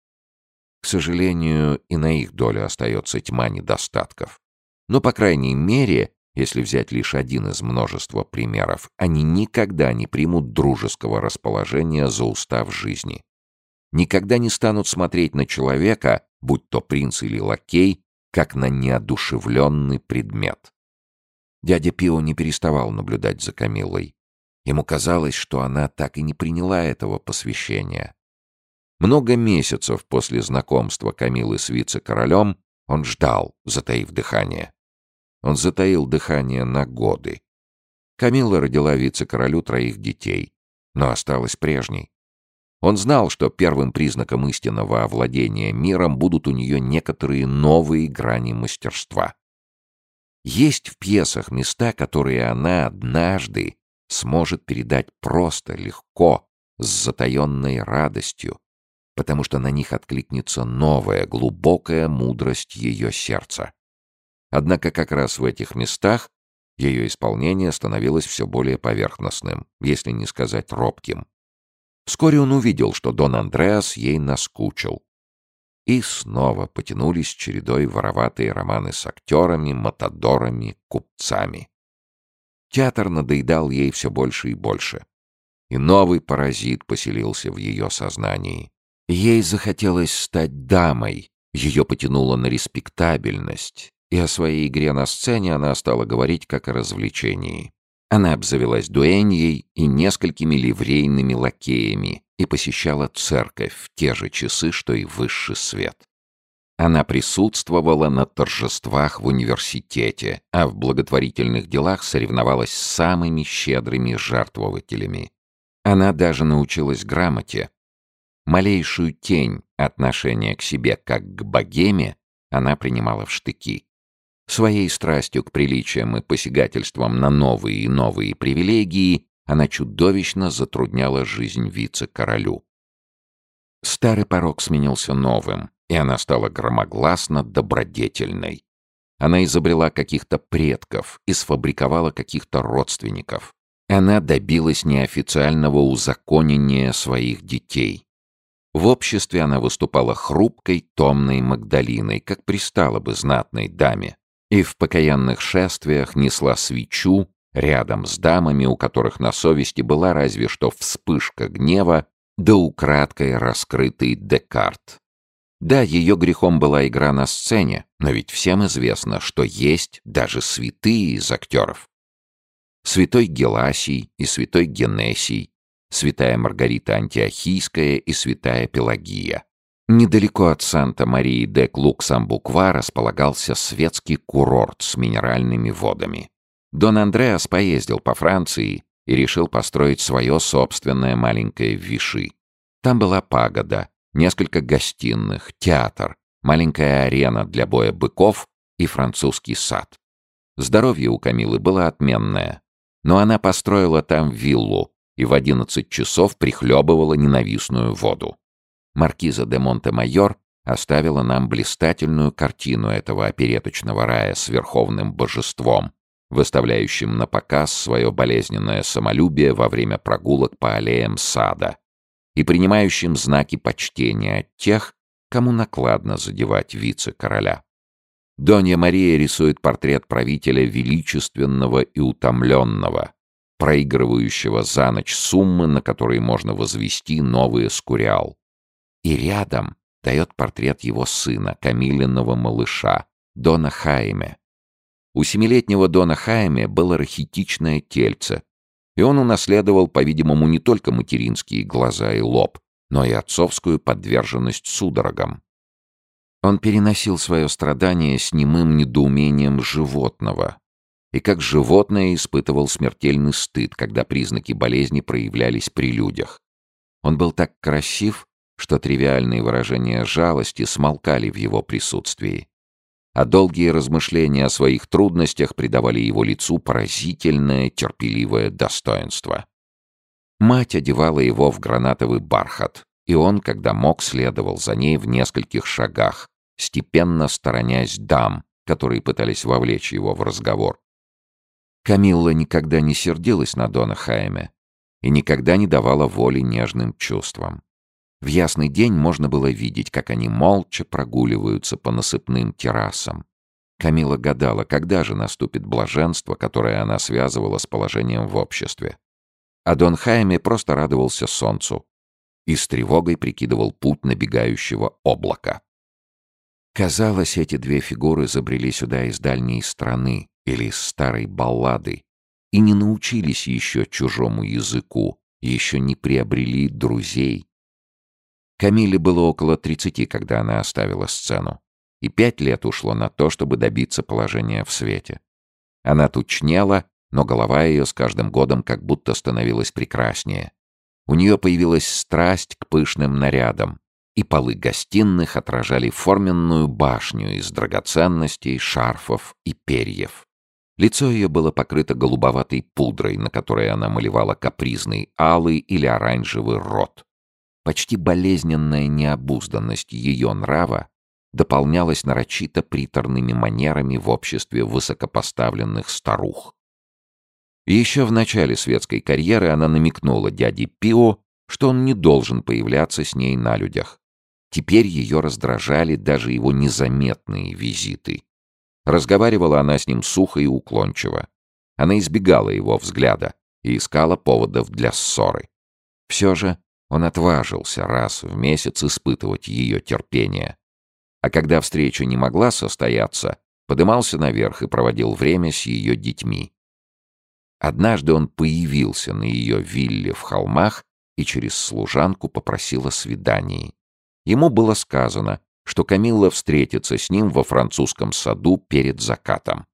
К сожалению, и на их долю остается тьма недостатков. Но, по крайней мере, если взять лишь один из множества примеров, они никогда не примут дружеского расположения за устав жизни. Никогда не станут смотреть на человека, будь то принц или лакей, как на неодушевленный предмет. Дядя Пио не переставал наблюдать за Камиллой. Ему казалось, что она так и не приняла этого посвящения. Много месяцев после знакомства Камилы с вице-королем он ждал, затаив дыхание. Он затаил дыхание на годы. Камилла родила вице-королю троих детей, но осталась прежней. Он знал, что первым признаком истинного овладения миром будут у нее некоторые новые грани мастерства. Есть в пьесах места, которые она однажды сможет передать просто, легко, с затаенной радостью, потому что на них откликнется новая, глубокая мудрость ее сердца. Однако как раз в этих местах ее исполнение становилось все более поверхностным, если не сказать робким. Вскоре он увидел, что Дон Андреас ей наскучил. И снова потянулись чередой вороватые романы с актерами, матадорами, купцами. Театр надоедал ей все больше и больше. И новый паразит поселился в ее сознании. Ей захотелось стать дамой, ее потянуло на респектабельность, и о своей игре на сцене она стала говорить как о развлечении. Она обзавелась дуэньей и несколькими ливрейными лакеями и посещала церковь в те же часы, что и высший свет. Она присутствовала на торжествах в университете, а в благотворительных делах соревновалась с самыми щедрыми жертвователями. Она даже научилась грамоте. Малейшую тень отношения к себе как к богеме она принимала в штыки. Своей страстью к приличиям и посягательствам на новые и новые привилегии она чудовищно затрудняла жизнь вице-королю. Старый порог сменился новым, и она стала громогласно добродетельной. Она изобрела каких-то предков и сфабриковала каких-то родственников. Она добилась неофициального узаконения своих детей. В обществе она выступала хрупкой, томной Магдалиной, как пристала бы знатной даме, и в покаянных шествиях несла свечу рядом с дамами, у которых на совести была разве что вспышка гнева да украдкой раскрытый Декарт. Да, ее грехом была игра на сцене, но ведь всем известно, что есть даже святые из актеров. Святой Геласий и святой Генесий, святая Маргарита Антиохийская и святая Пелагия. Недалеко от Санта-Марии де Клуксамбуква располагался светский курорт с минеральными водами. Дон Андреас поездил по Франции и решил построить свое собственное маленькое Виши. Там была пагода, несколько гостиных, театр, маленькая арена для боя быков и французский сад. Здоровье у Камилы было отменное, но она построила там виллу и в одиннадцать часов прихлебывала ненавистную воду. Маркиза де Монте-Майор оставила нам блистательную картину этого опереточного рая с верховным божеством, выставляющим на показ свое болезненное самолюбие во время прогулок по аллеям сада и принимающим знаки почтения от тех, кому накладно задевать вице-короля. Донья Мария рисует портрет правителя величественного и утомленного, проигрывающего за ночь суммы, на которые можно возвести новый эскуриал. И рядом дает портрет его сына, Камилиного малыша, Дона Хайме, у семилетнего Дона Хайме было рахитичное тельце, и он унаследовал, по-видимому, не только материнские глаза и лоб, но и отцовскую подверженность судорогам. Он переносил свое страдание с немым недоумением животного, и как животное испытывал смертельный стыд, когда признаки болезни проявлялись при людях. Он был так красив, что тривиальные выражения жалости смолкали в его присутствии а долгие размышления о своих трудностях придавали его лицу поразительное терпеливое достоинство. Мать одевала его в гранатовый бархат, и он, когда мог, следовал за ней в нескольких шагах, степенно сторонясь дам, которые пытались вовлечь его в разговор. Камилла никогда не сердилась на Дона Хайме и никогда не давала воли нежным чувствам. В ясный день можно было видеть, как они молча прогуливаются по насыпным террасам. Камила гадала, когда же наступит блаженство, которое она связывала с положением в обществе. А Дон Хайме просто радовался солнцу и с тревогой прикидывал путь набегающего облака. Казалось, эти две фигуры забрели сюда из дальней страны или из старой баллады и не научились еще чужому языку, еще не приобрели друзей. Камиле было около тридцати, когда она оставила сцену, и пять лет ушло на то, чтобы добиться положения в свете. Она тучнела, но голова ее с каждым годом как будто становилась прекраснее. У нее появилась страсть к пышным нарядам, и полы гостиных отражали форменную башню из драгоценностей, шарфов и перьев. Лицо ее было покрыто голубоватой пудрой, на которой она малевала капризный алый или оранжевый рот. Почти болезненная необузданность ее нрава дополнялась нарочито приторными манерами в обществе высокопоставленных старух. Еще в начале светской карьеры она намекнула дяде Пио, что он не должен появляться с ней на людях. Теперь ее раздражали даже его незаметные визиты. Разговаривала она с ним сухо и уклончиво. Она избегала его взгляда и искала поводов для ссоры. Все же он отважился раз в месяц испытывать ее терпение. А когда встреча не могла состояться, подымался наверх и проводил время с ее детьми. Однажды он появился на ее вилле в холмах и через служанку попросил о свидании. Ему было сказано, что Камилла встретится с ним во французском саду перед закатом.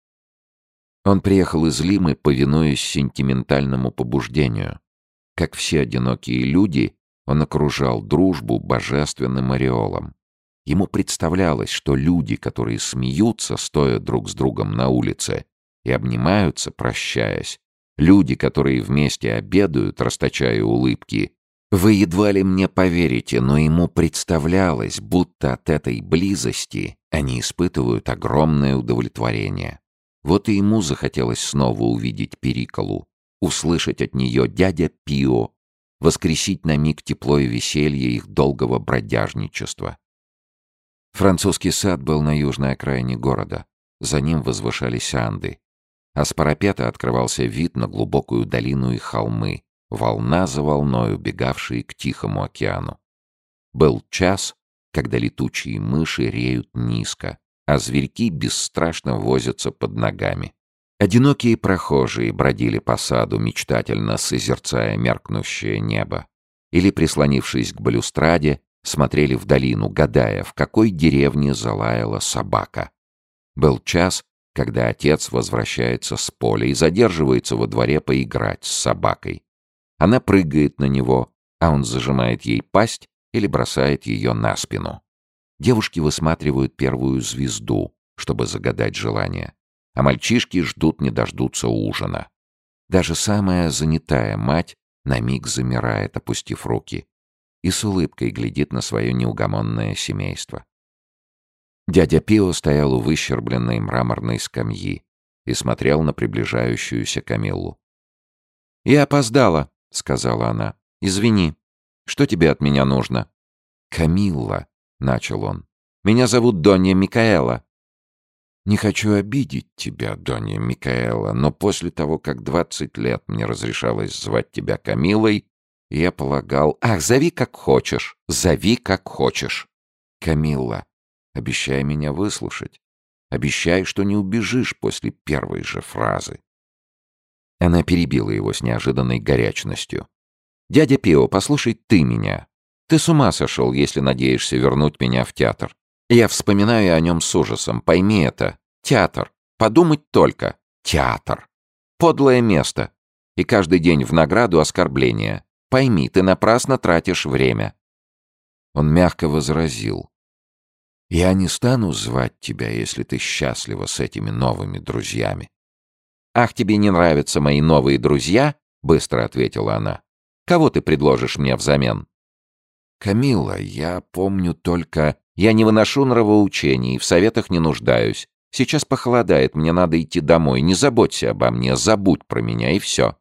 Он приехал из Лимы, повинуясь сентиментальному побуждению. Как все одинокие люди, он окружал дружбу божественным ореолом. Ему представлялось, что люди, которые смеются, стоя друг с другом на улице, и обнимаются, прощаясь, люди, которые вместе обедают, расточая улыбки, вы едва ли мне поверите, но ему представлялось, будто от этой близости они испытывают огромное удовлетворение. Вот и ему захотелось снова увидеть Периколу, услышать от нее дядя Пио, воскресить на миг тепло и веселье их долгого бродяжничества. Французский сад был на южной окраине города. За ним возвышались Анды. А с парапета открывался вид на глубокую долину и холмы, волна за волной убегавшие к Тихому океану. Был час, когда летучие мыши реют низко, а зверьки бесстрашно возятся под ногами. Одинокие прохожие бродили по саду, мечтательно созерцая меркнущее небо. Или, прислонившись к балюстраде, смотрели в долину, гадая, в какой деревне залаяла собака. Был час, когда отец возвращается с поля и задерживается во дворе поиграть с собакой. Она прыгает на него, а он зажимает ей пасть или бросает ее на спину. Девушки высматривают первую звезду, чтобы загадать желание, а мальчишки ждут не дождутся ужина. Даже самая занятая мать на миг замирает, опустив руки, и с улыбкой глядит на свое неугомонное семейство. Дядя Пио стоял у выщербленной мраморной скамьи и смотрел на приближающуюся Камиллу. «Я опоздала», — сказала она. «Извини. Что тебе от меня нужно?» «Камилла», — начал он. «Меня зовут Донья Микаэла». «Не хочу обидеть тебя, Донья Микаэла, но после того, как двадцать лет мне разрешалось звать тебя Камилой, я полагал... Ах, зови как хочешь, зови как хочешь. Камилла, обещай меня выслушать. Обещай, что не убежишь после первой же фразы. Она перебила его с неожиданной горячностью. «Дядя Пио, послушай ты меня. Ты с ума сошел, если надеешься вернуть меня в театр. Я вспоминаю о нем с ужасом, пойми это. Театр. Подумать только. Театр. Подлое место. И каждый день в награду оскорбления. Пойми, ты напрасно тратишь время». Он мягко возразил. «Я не стану звать тебя, если ты счастлива с этими новыми друзьями. «Ах, тебе не нравятся мои новые друзья?» — быстро ответила она. «Кого ты предложишь мне взамен?» «Камилла, я помню только...» «Я не выношу нравоучений, в советах не нуждаюсь. Сейчас похолодает, мне надо идти домой. Не заботься обо мне, забудь про меня и все».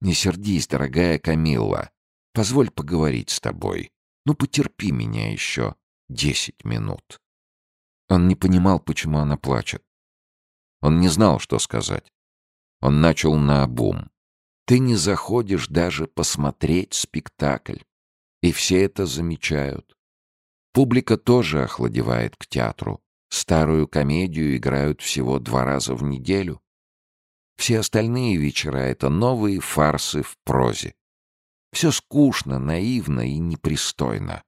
«Не сердись, дорогая Камилла. Позволь поговорить с тобой. Ну, потерпи меня еще десять минут». Он не понимал, почему она плачет. Он не знал, что сказать. Он начал наобум. Ты не заходишь даже посмотреть спектакль. И все это замечают. Публика тоже охладевает к театру. Старую комедию играют всего два раза в неделю. Все остальные вечера — это новые фарсы в прозе. Все скучно, наивно и непристойно.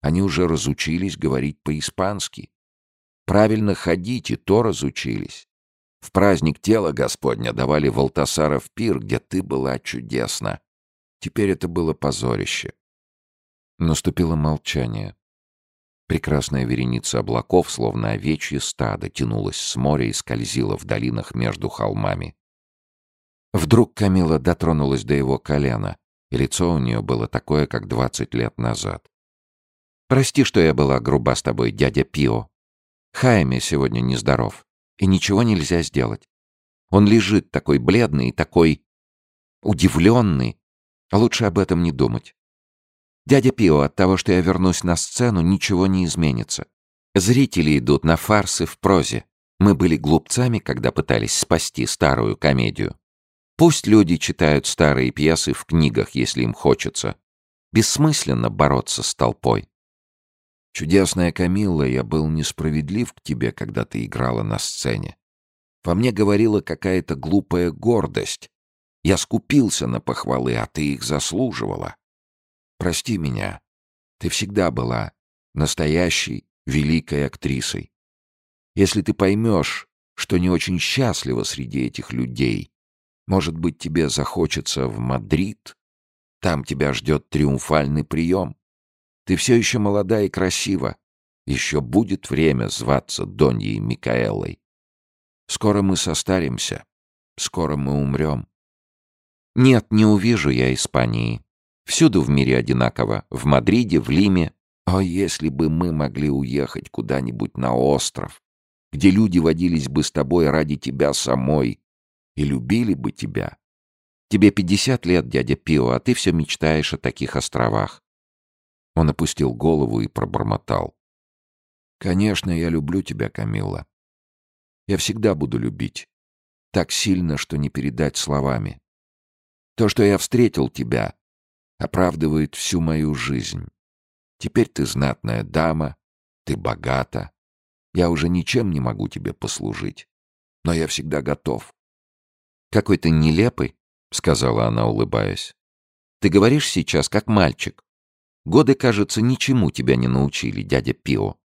Они уже разучились говорить по-испански. Правильно ходить и то разучились. В праздник тела Господня давали Валтасаров пир, где ты была чудесна. Теперь это было позорище. Наступило молчание. Прекрасная вереница облаков, словно овечье стадо, тянулась с моря и скользила в долинах между холмами. Вдруг Камила дотронулась до его колена, и лицо у нее было такое, как двадцать лет назад. «Прости, что я была груба с тобой, дядя Пио. Хайме сегодня нездоров, и ничего нельзя сделать. Он лежит такой бледный и такой удивленный. Лучше об этом не думать. Дядя Пио, от того, что я вернусь на сцену, ничего не изменится. Зрители идут на фарсы в прозе. Мы были глупцами, когда пытались спасти старую комедию. Пусть люди читают старые пьесы в книгах, если им хочется. Бессмысленно бороться с толпой. Чудесная Камилла, я был несправедлив к тебе, когда ты играла на сцене. Во мне говорила какая-то глупая гордость. Я скупился на похвалы, а ты их заслуживала. Прости меня. Ты всегда была настоящей великой актрисой. Если ты поймешь, что не очень счастлива среди этих людей, может быть, тебе захочется в Мадрид? Там тебя ждет триумфальный прием. Ты все еще молода и красива. Еще будет время зваться Доньей Микаэлой. Скоро мы состаримся. Скоро мы умрем. Нет, не увижу я Испании. Всюду в мире одинаково. В Мадриде, в Лиме. О, если бы мы могли уехать куда-нибудь на остров, где люди водились бы с тобой ради тебя самой и любили бы тебя. Тебе пятьдесят лет, дядя Пио, а ты все мечтаешь о таких островах. Он опустил голову и пробормотал. «Конечно, я люблю тебя, Камилла. Я всегда буду любить. Так сильно, что не передать словами. То, что я встретил тебя, оправдывает всю мою жизнь. Теперь ты знатная дама, ты богата. Я уже ничем не могу тебе послужить, но я всегда готов. «Какой ты нелепый», — сказала она, улыбаясь. «Ты говоришь сейчас, как мальчик. Годы, кажется, ничему тебя не научили, дядя Пио.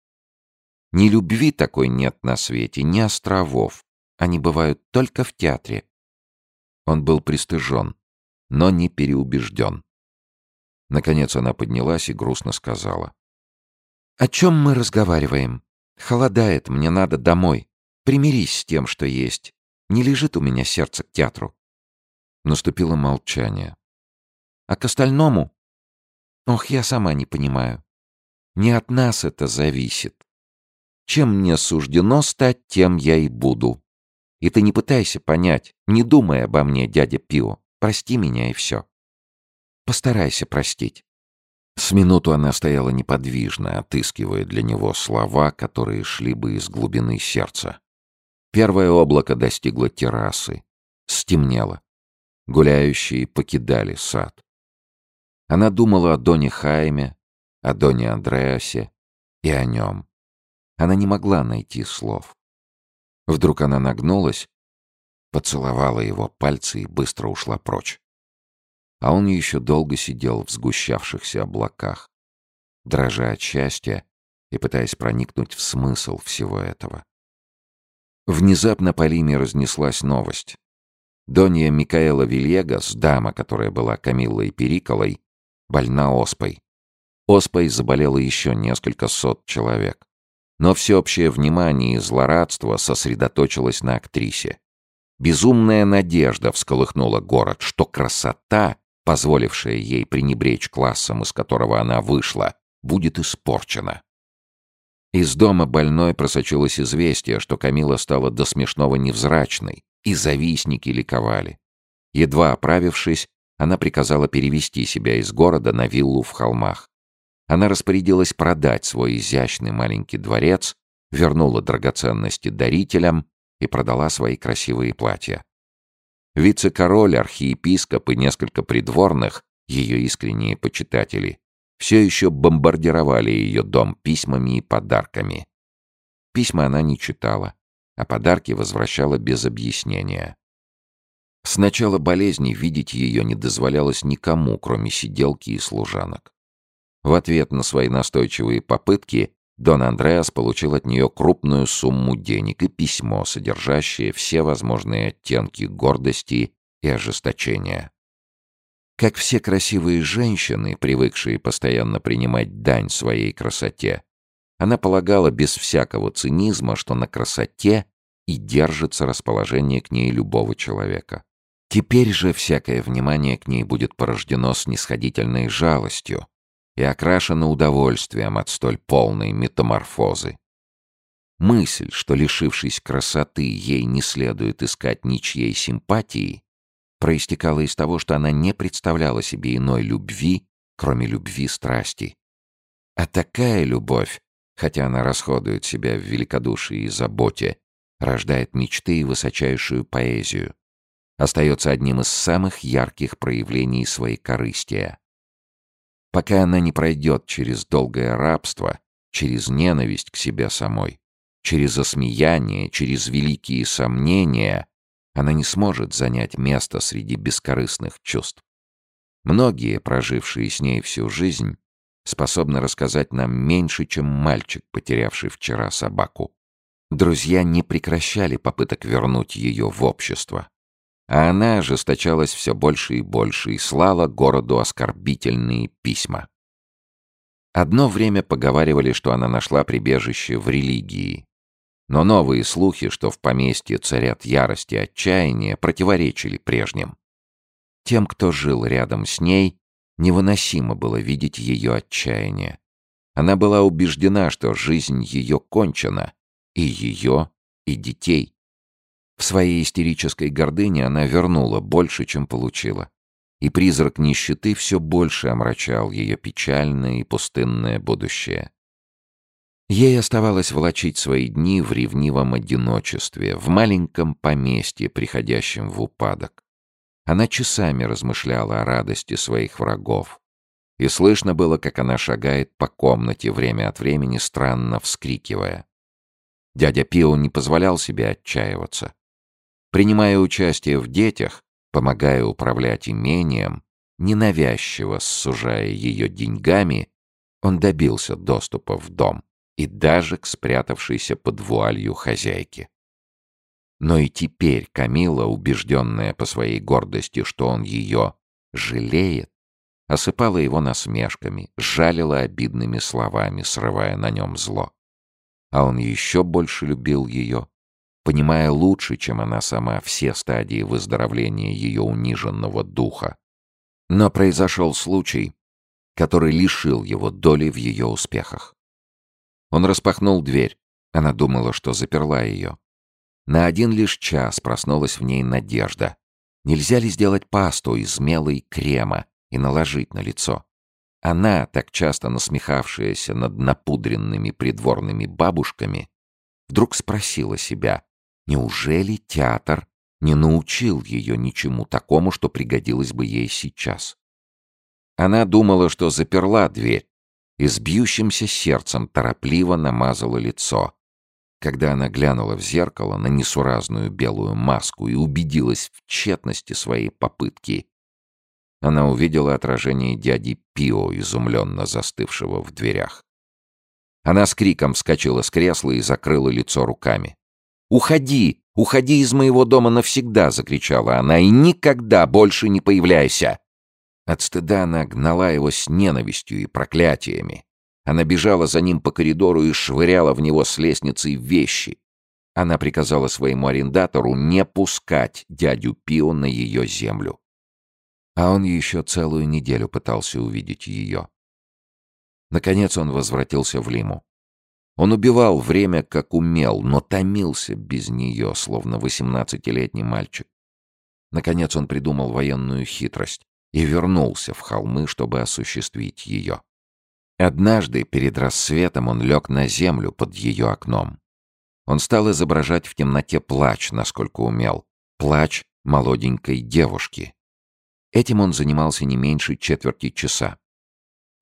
Ни любви такой нет на свете, ни островов. Они бывают только в театре». Он был пристыжен, но не переубежден. Наконец она поднялась и грустно сказала. «О чем мы разговариваем? Холодает, мне надо домой. Примирись с тем, что есть. Не лежит у меня сердце к театру». Наступило молчание. «А к остальному? Ох, я сама не понимаю. Не от нас это зависит. Чем мне суждено стать, тем я и буду. И ты не пытайся понять, не думай обо мне, дядя Пио. Прости меня и все. Постарайся простить». С минуту она стояла неподвижно, отыскивая для него слова, которые шли бы из глубины сердца. Первое облако достигло террасы. Стемнело. Гуляющие покидали сад. Она думала о Доне Хайме, о Доне Андреасе и о нем. Она не могла найти слов. Вдруг она нагнулась, поцеловала его пальцы и быстро ушла прочь. А он еще долго сидел в сгущавшихся облаках, дрожа от счастья и пытаясь проникнуть в смысл всего этого. Внезапно по Лиме разнеслась новость. Донья Микаэла Вильегас, дама, которая была Камиллой Периколой, больна оспой. Оспой заболело еще несколько сот человек. Но всеобщее внимание и злорадство сосредоточилось на актрисе. Безумная надежда всколыхнула город, что красота позволившая ей пренебречь классом, из которого она вышла, будет испорчена. Из дома больной просочилось известие, что Камила стала до смешного невзрачной, и завистники ликовали. Едва оправившись, она приказала перевести себя из города на виллу в холмах. Она распорядилась продать свой изящный маленький дворец, вернула драгоценности дарителям и продала свои красивые платья. Вице-король, архиепископ и несколько придворных, ее искренние почитатели, все еще бомбардировали ее дом письмами и подарками. Письма она не читала, а подарки возвращала без объяснения. С начала болезни видеть ее не дозволялось никому, кроме сиделки и служанок. В ответ на свои настойчивые попытки Дон Андреас получил от нее крупную сумму денег и письмо, содержащее все возможные оттенки гордости и ожесточения. Как все красивые женщины, привыкшие постоянно принимать дань своей красоте, она полагала без всякого цинизма, что на красоте и держится расположение к ней любого человека. Теперь же всякое внимание к ней будет порождено снисходительной жалостью и окрашено удовольствием от столь полной метаморфозы. Мысль, что, лишившись красоты, ей не следует искать ничьей симпатии, проистекала из того, что она не представляла себе иной любви, кроме любви страсти. А такая любовь хотя она расходует себя в великодушии и заботе, рождает мечты и высочайшую поэзию, остается одним из самых ярких проявлений своей корыстия. Пока она не пройдет через долгое рабство, через ненависть к себе самой, через осмеяние, через великие сомнения, она не сможет занять место среди бескорыстных чувств. Многие, прожившие с ней всю жизнь, способна рассказать нам меньше, чем мальчик, потерявший вчера собаку. Друзья не прекращали попыток вернуть ее в общество. А она ожесточалась все больше и больше и слала городу оскорбительные письма. Одно время поговаривали, что она нашла прибежище в религии. Но новые слухи, что в поместье царят ярость и отчаяние, противоречили прежним. Тем, кто жил рядом с ней, Невыносимо было видеть ее отчаяние. Она была убеждена, что жизнь ее кончена, и ее, и детей. В своей истерической гордыне она вернула больше, чем получила. И призрак нищеты все больше омрачал ее печальное и пустынное будущее. Ей оставалось влачить свои дни в ревнивом одиночестве, в маленьком поместье, приходящем в упадок. Она часами размышляла о радости своих врагов. И слышно было, как она шагает по комнате, время от времени странно вскрикивая. Дядя Пио не позволял себе отчаиваться. Принимая участие в детях, помогая управлять имением, ненавязчиво сужая ее деньгами, он добился доступа в дом и даже к спрятавшейся под вуалью хозяйке. Но и теперь Камила, убежденная по своей гордости, что он ее жалеет, осыпала его насмешками, жалила обидными словами, срывая на нем зло. А он еще больше любил ее, понимая лучше, чем она сама, все стадии выздоровления ее униженного духа. Но произошел случай, который лишил его доли в ее успехах. Он распахнул дверь. Она думала, что заперла ее. На один лишь час проснулась в ней надежда. Нельзя ли сделать пасту из мела крема и наложить на лицо? Она, так часто насмехавшаяся над напудренными придворными бабушками, вдруг спросила себя, неужели театр не научил ее ничему такому, что пригодилось бы ей сейчас? Она думала, что заперла дверь, и с бьющимся сердцем торопливо намазала лицо, когда она глянула в зеркало на несуразную белую маску и убедилась в тщетности своей попытки, она увидела отражение дяди Пио, изумленно застывшего в дверях. Она с криком вскочила с кресла и закрыла лицо руками. «Уходи! Уходи из моего дома навсегда!» — закричала она. «И никогда больше не появляйся!» От стыда она гнала его с ненавистью и проклятиями. Она бежала за ним по коридору и швыряла в него с лестницы вещи. Она приказала своему арендатору не пускать дядю Пио на ее землю. А он еще целую неделю пытался увидеть ее. Наконец он возвратился в Лиму. Он убивал время, как умел, но томился без нее, словно восемнадцатилетний мальчик. Наконец он придумал военную хитрость и вернулся в холмы, чтобы осуществить ее. Однажды перед рассветом он лег на землю под ее окном. Он стал изображать в темноте плач, насколько умел. Плач молоденькой девушки. Этим он занимался не меньше четверти часа.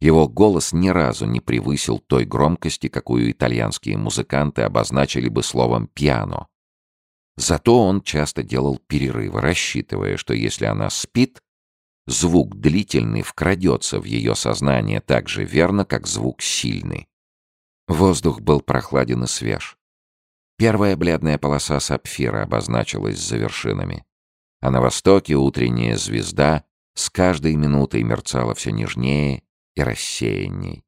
Его голос ни разу не превысил той громкости, какую итальянские музыканты обозначили бы словом «пиано». Зато он часто делал перерывы, рассчитывая, что если она спит, звук длительный вкрадется в ее сознание так же верно, как звук сильный. Воздух был прохладен и свеж. Первая бледная полоса сапфира обозначилась за вершинами, а на востоке утренняя звезда с каждой минутой мерцала все нежнее и рассеянней.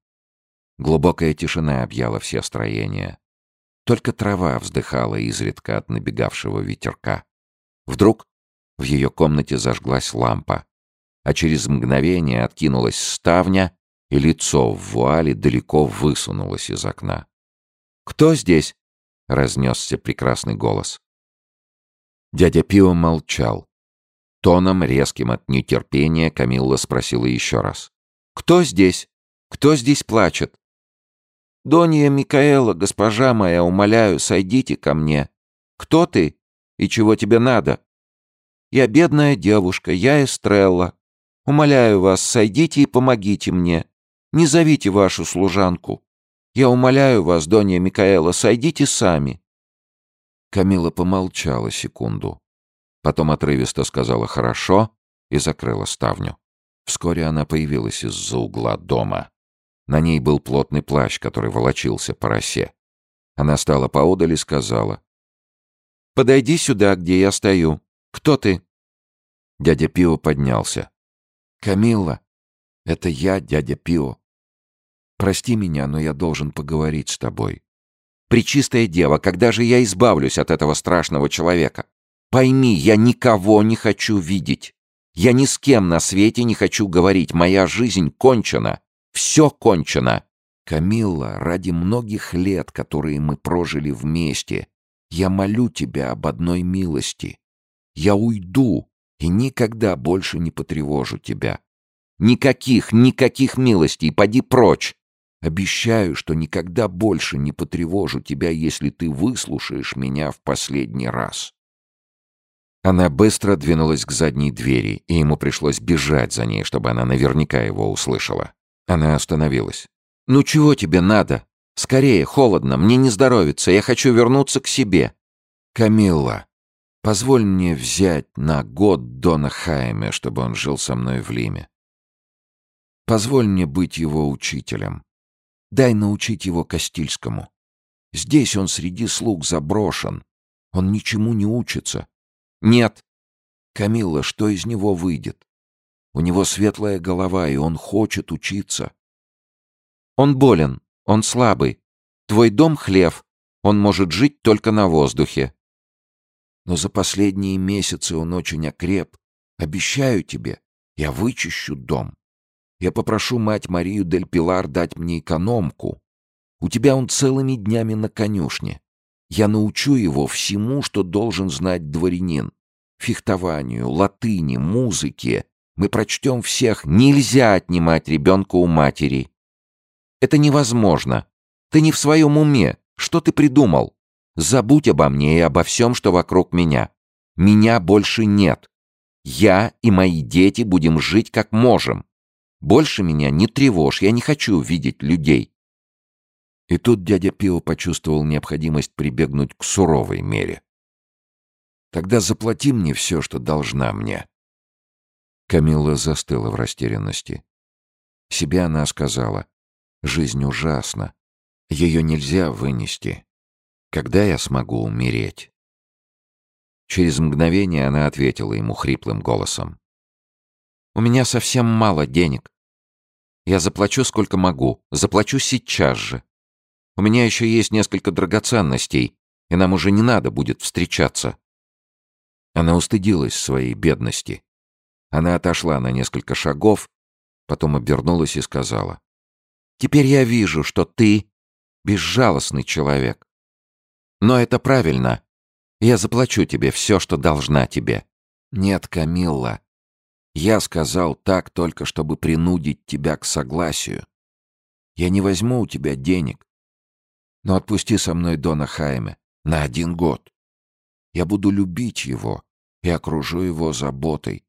Глубокая тишина объяла все строения. Только трава вздыхала изредка от набегавшего ветерка. Вдруг в ее комнате зажглась лампа, а через мгновение откинулась ставня, и лицо в вуале далеко высунулось из окна. «Кто здесь?» — разнесся прекрасный голос. Дядя Пио молчал. Тоном, резким от нетерпения, Камилла спросила еще раз. Кто здесь? Кто здесь плачет? Донья Микаэла, госпожа моя, умоляю, сойдите ко мне. Кто ты и чего тебе надо? Я бедная девушка, я Эстрелла. Умоляю вас, сойдите и помогите мне. Не зовите вашу служанку. Я умоляю вас, Донья Микаэла, сойдите сами. Камила помолчала секунду. Потом отрывисто сказала «хорошо» и закрыла ставню. Вскоре она появилась из-за угла дома. На ней был плотный плащ, который волочился по росе. Она стала поодаль и сказала. «Подойди сюда, где я стою. Кто ты?» Дядя Пио поднялся. «Камилла, это я, дядя Пио. Прости меня, но я должен поговорить с тобой. Пречистая дева, когда же я избавлюсь от этого страшного человека? Пойми, я никого не хочу видеть. Я ни с кем на свете не хочу говорить. Моя жизнь кончена. Все кончено. Камилла, ради многих лет, которые мы прожили вместе, я молю тебя об одной милости. Я уйду и никогда больше не потревожу тебя. Никаких, никаких милостей, поди прочь. Обещаю, что никогда больше не потревожу тебя, если ты выслушаешь меня в последний раз. Она быстро двинулась к задней двери, и ему пришлось бежать за ней, чтобы она наверняка его услышала. Она остановилась. «Ну чего тебе надо? Скорее, холодно, мне не здоровится, я хочу вернуться к себе». «Камилла, позволь мне взять на год Дона Хайме, чтобы он жил со мной в Лиме. Позволь мне быть его учителем. Дай научить его Кастильскому. Здесь он среди слуг заброшен. Он ничему не учится, «Нет». «Камилла, что из него выйдет? У него светлая голова, и он хочет учиться». «Он болен, он слабый. Твой дом — хлев, он может жить только на воздухе». «Но за последние месяцы он очень окреп. Обещаю тебе, я вычищу дом. Я попрошу мать Марию Дель Пилар дать мне экономку. У тебя он целыми днями на конюшне. Я научу его всему, что должен знать дворянин. Фехтованию, латыни, музыке. Мы прочтем всех. Нельзя отнимать ребенка у матери. Это невозможно. Ты не в своем уме. Что ты придумал? Забудь обо мне и обо всем, что вокруг меня. Меня больше нет. Я и мои дети будем жить как можем. Больше меня не тревожь, я не хочу видеть людей. И тут дядя Пио почувствовал необходимость прибегнуть к суровой мере. «Тогда заплати мне все, что должна мне». Камилла застыла в растерянности. Себе она сказала, «Жизнь ужасна. Ее нельзя вынести. Когда я смогу умереть?» Через мгновение она ответила ему хриплым голосом. «У меня совсем мало денег. Я заплачу сколько могу, заплачу сейчас же. У меня еще есть несколько драгоценностей, и нам уже не надо будет встречаться». Она устыдилась своей бедности. Она отошла на несколько шагов, потом обернулась и сказала. «Теперь я вижу, что ты безжалостный человек. Но это правильно. Я заплачу тебе все, что должна тебе». «Нет, Камилла. Я сказал так только, чтобы принудить тебя к согласию. Я не возьму у тебя денег. Но отпусти со мной Дона Хайме на один год. Я буду любить его и окружу его заботой.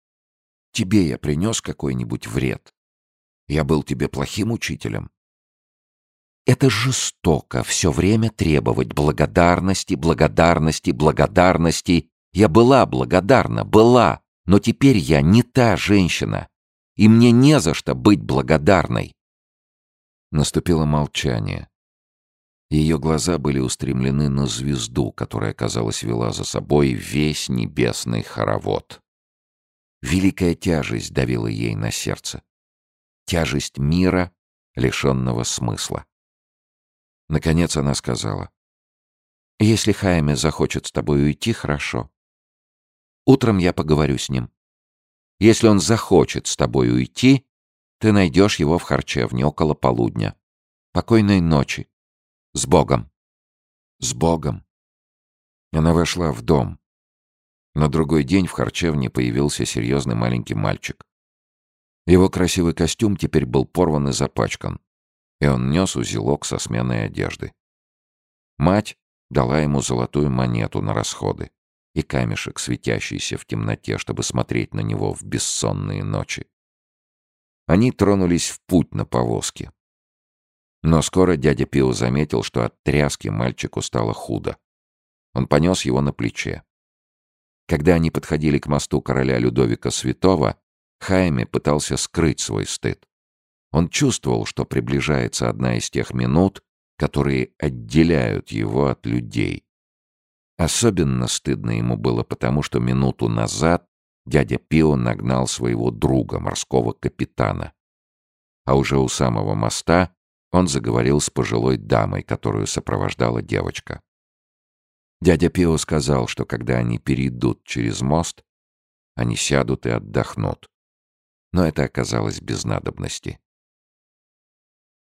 Тебе я принес какой-нибудь вред? Я был тебе плохим учителем? Это жестоко все время требовать благодарности, благодарности, благодарности. Я была благодарна, была, но теперь я не та женщина, и мне не за что быть благодарной. Наступило молчание. Ее глаза были устремлены на звезду, которая, казалось, вела за собой весь небесный хоровод. Великая тяжесть давила ей на сердце. Тяжесть мира, лишенного смысла. Наконец она сказала. «Если Хайме захочет с тобой уйти, хорошо. Утром я поговорю с ним. Если он захочет с тобой уйти, ты найдешь его в харчевне около полудня. Покойной ночи. С Богом. С Богом. Она вошла в дом. На другой день в харчевне появился серьезный маленький мальчик. Его красивый костюм теперь был порван и запачкан и он нес узелок со сменой одежды. Мать дала ему золотую монету на расходы и камешек, светящийся в темноте, чтобы смотреть на него в бессонные ночи. Они тронулись в путь на повозке. Но скоро дядя Пио заметил, что от тряски мальчику стало худо. Он понес его на плече. Когда они подходили к мосту короля Людовика Святого, Хайме пытался скрыть свой стыд. Он чувствовал, что приближается одна из тех минут, которые отделяют его от людей. Особенно стыдно ему было потому, что минуту назад дядя Пио нагнал своего друга, морского капитана. А уже у самого моста он заговорил с пожилой дамой, которую сопровождала девочка. Дядя Пио сказал, что когда они перейдут через мост, они сядут и отдохнут. Но это оказалось без надобности.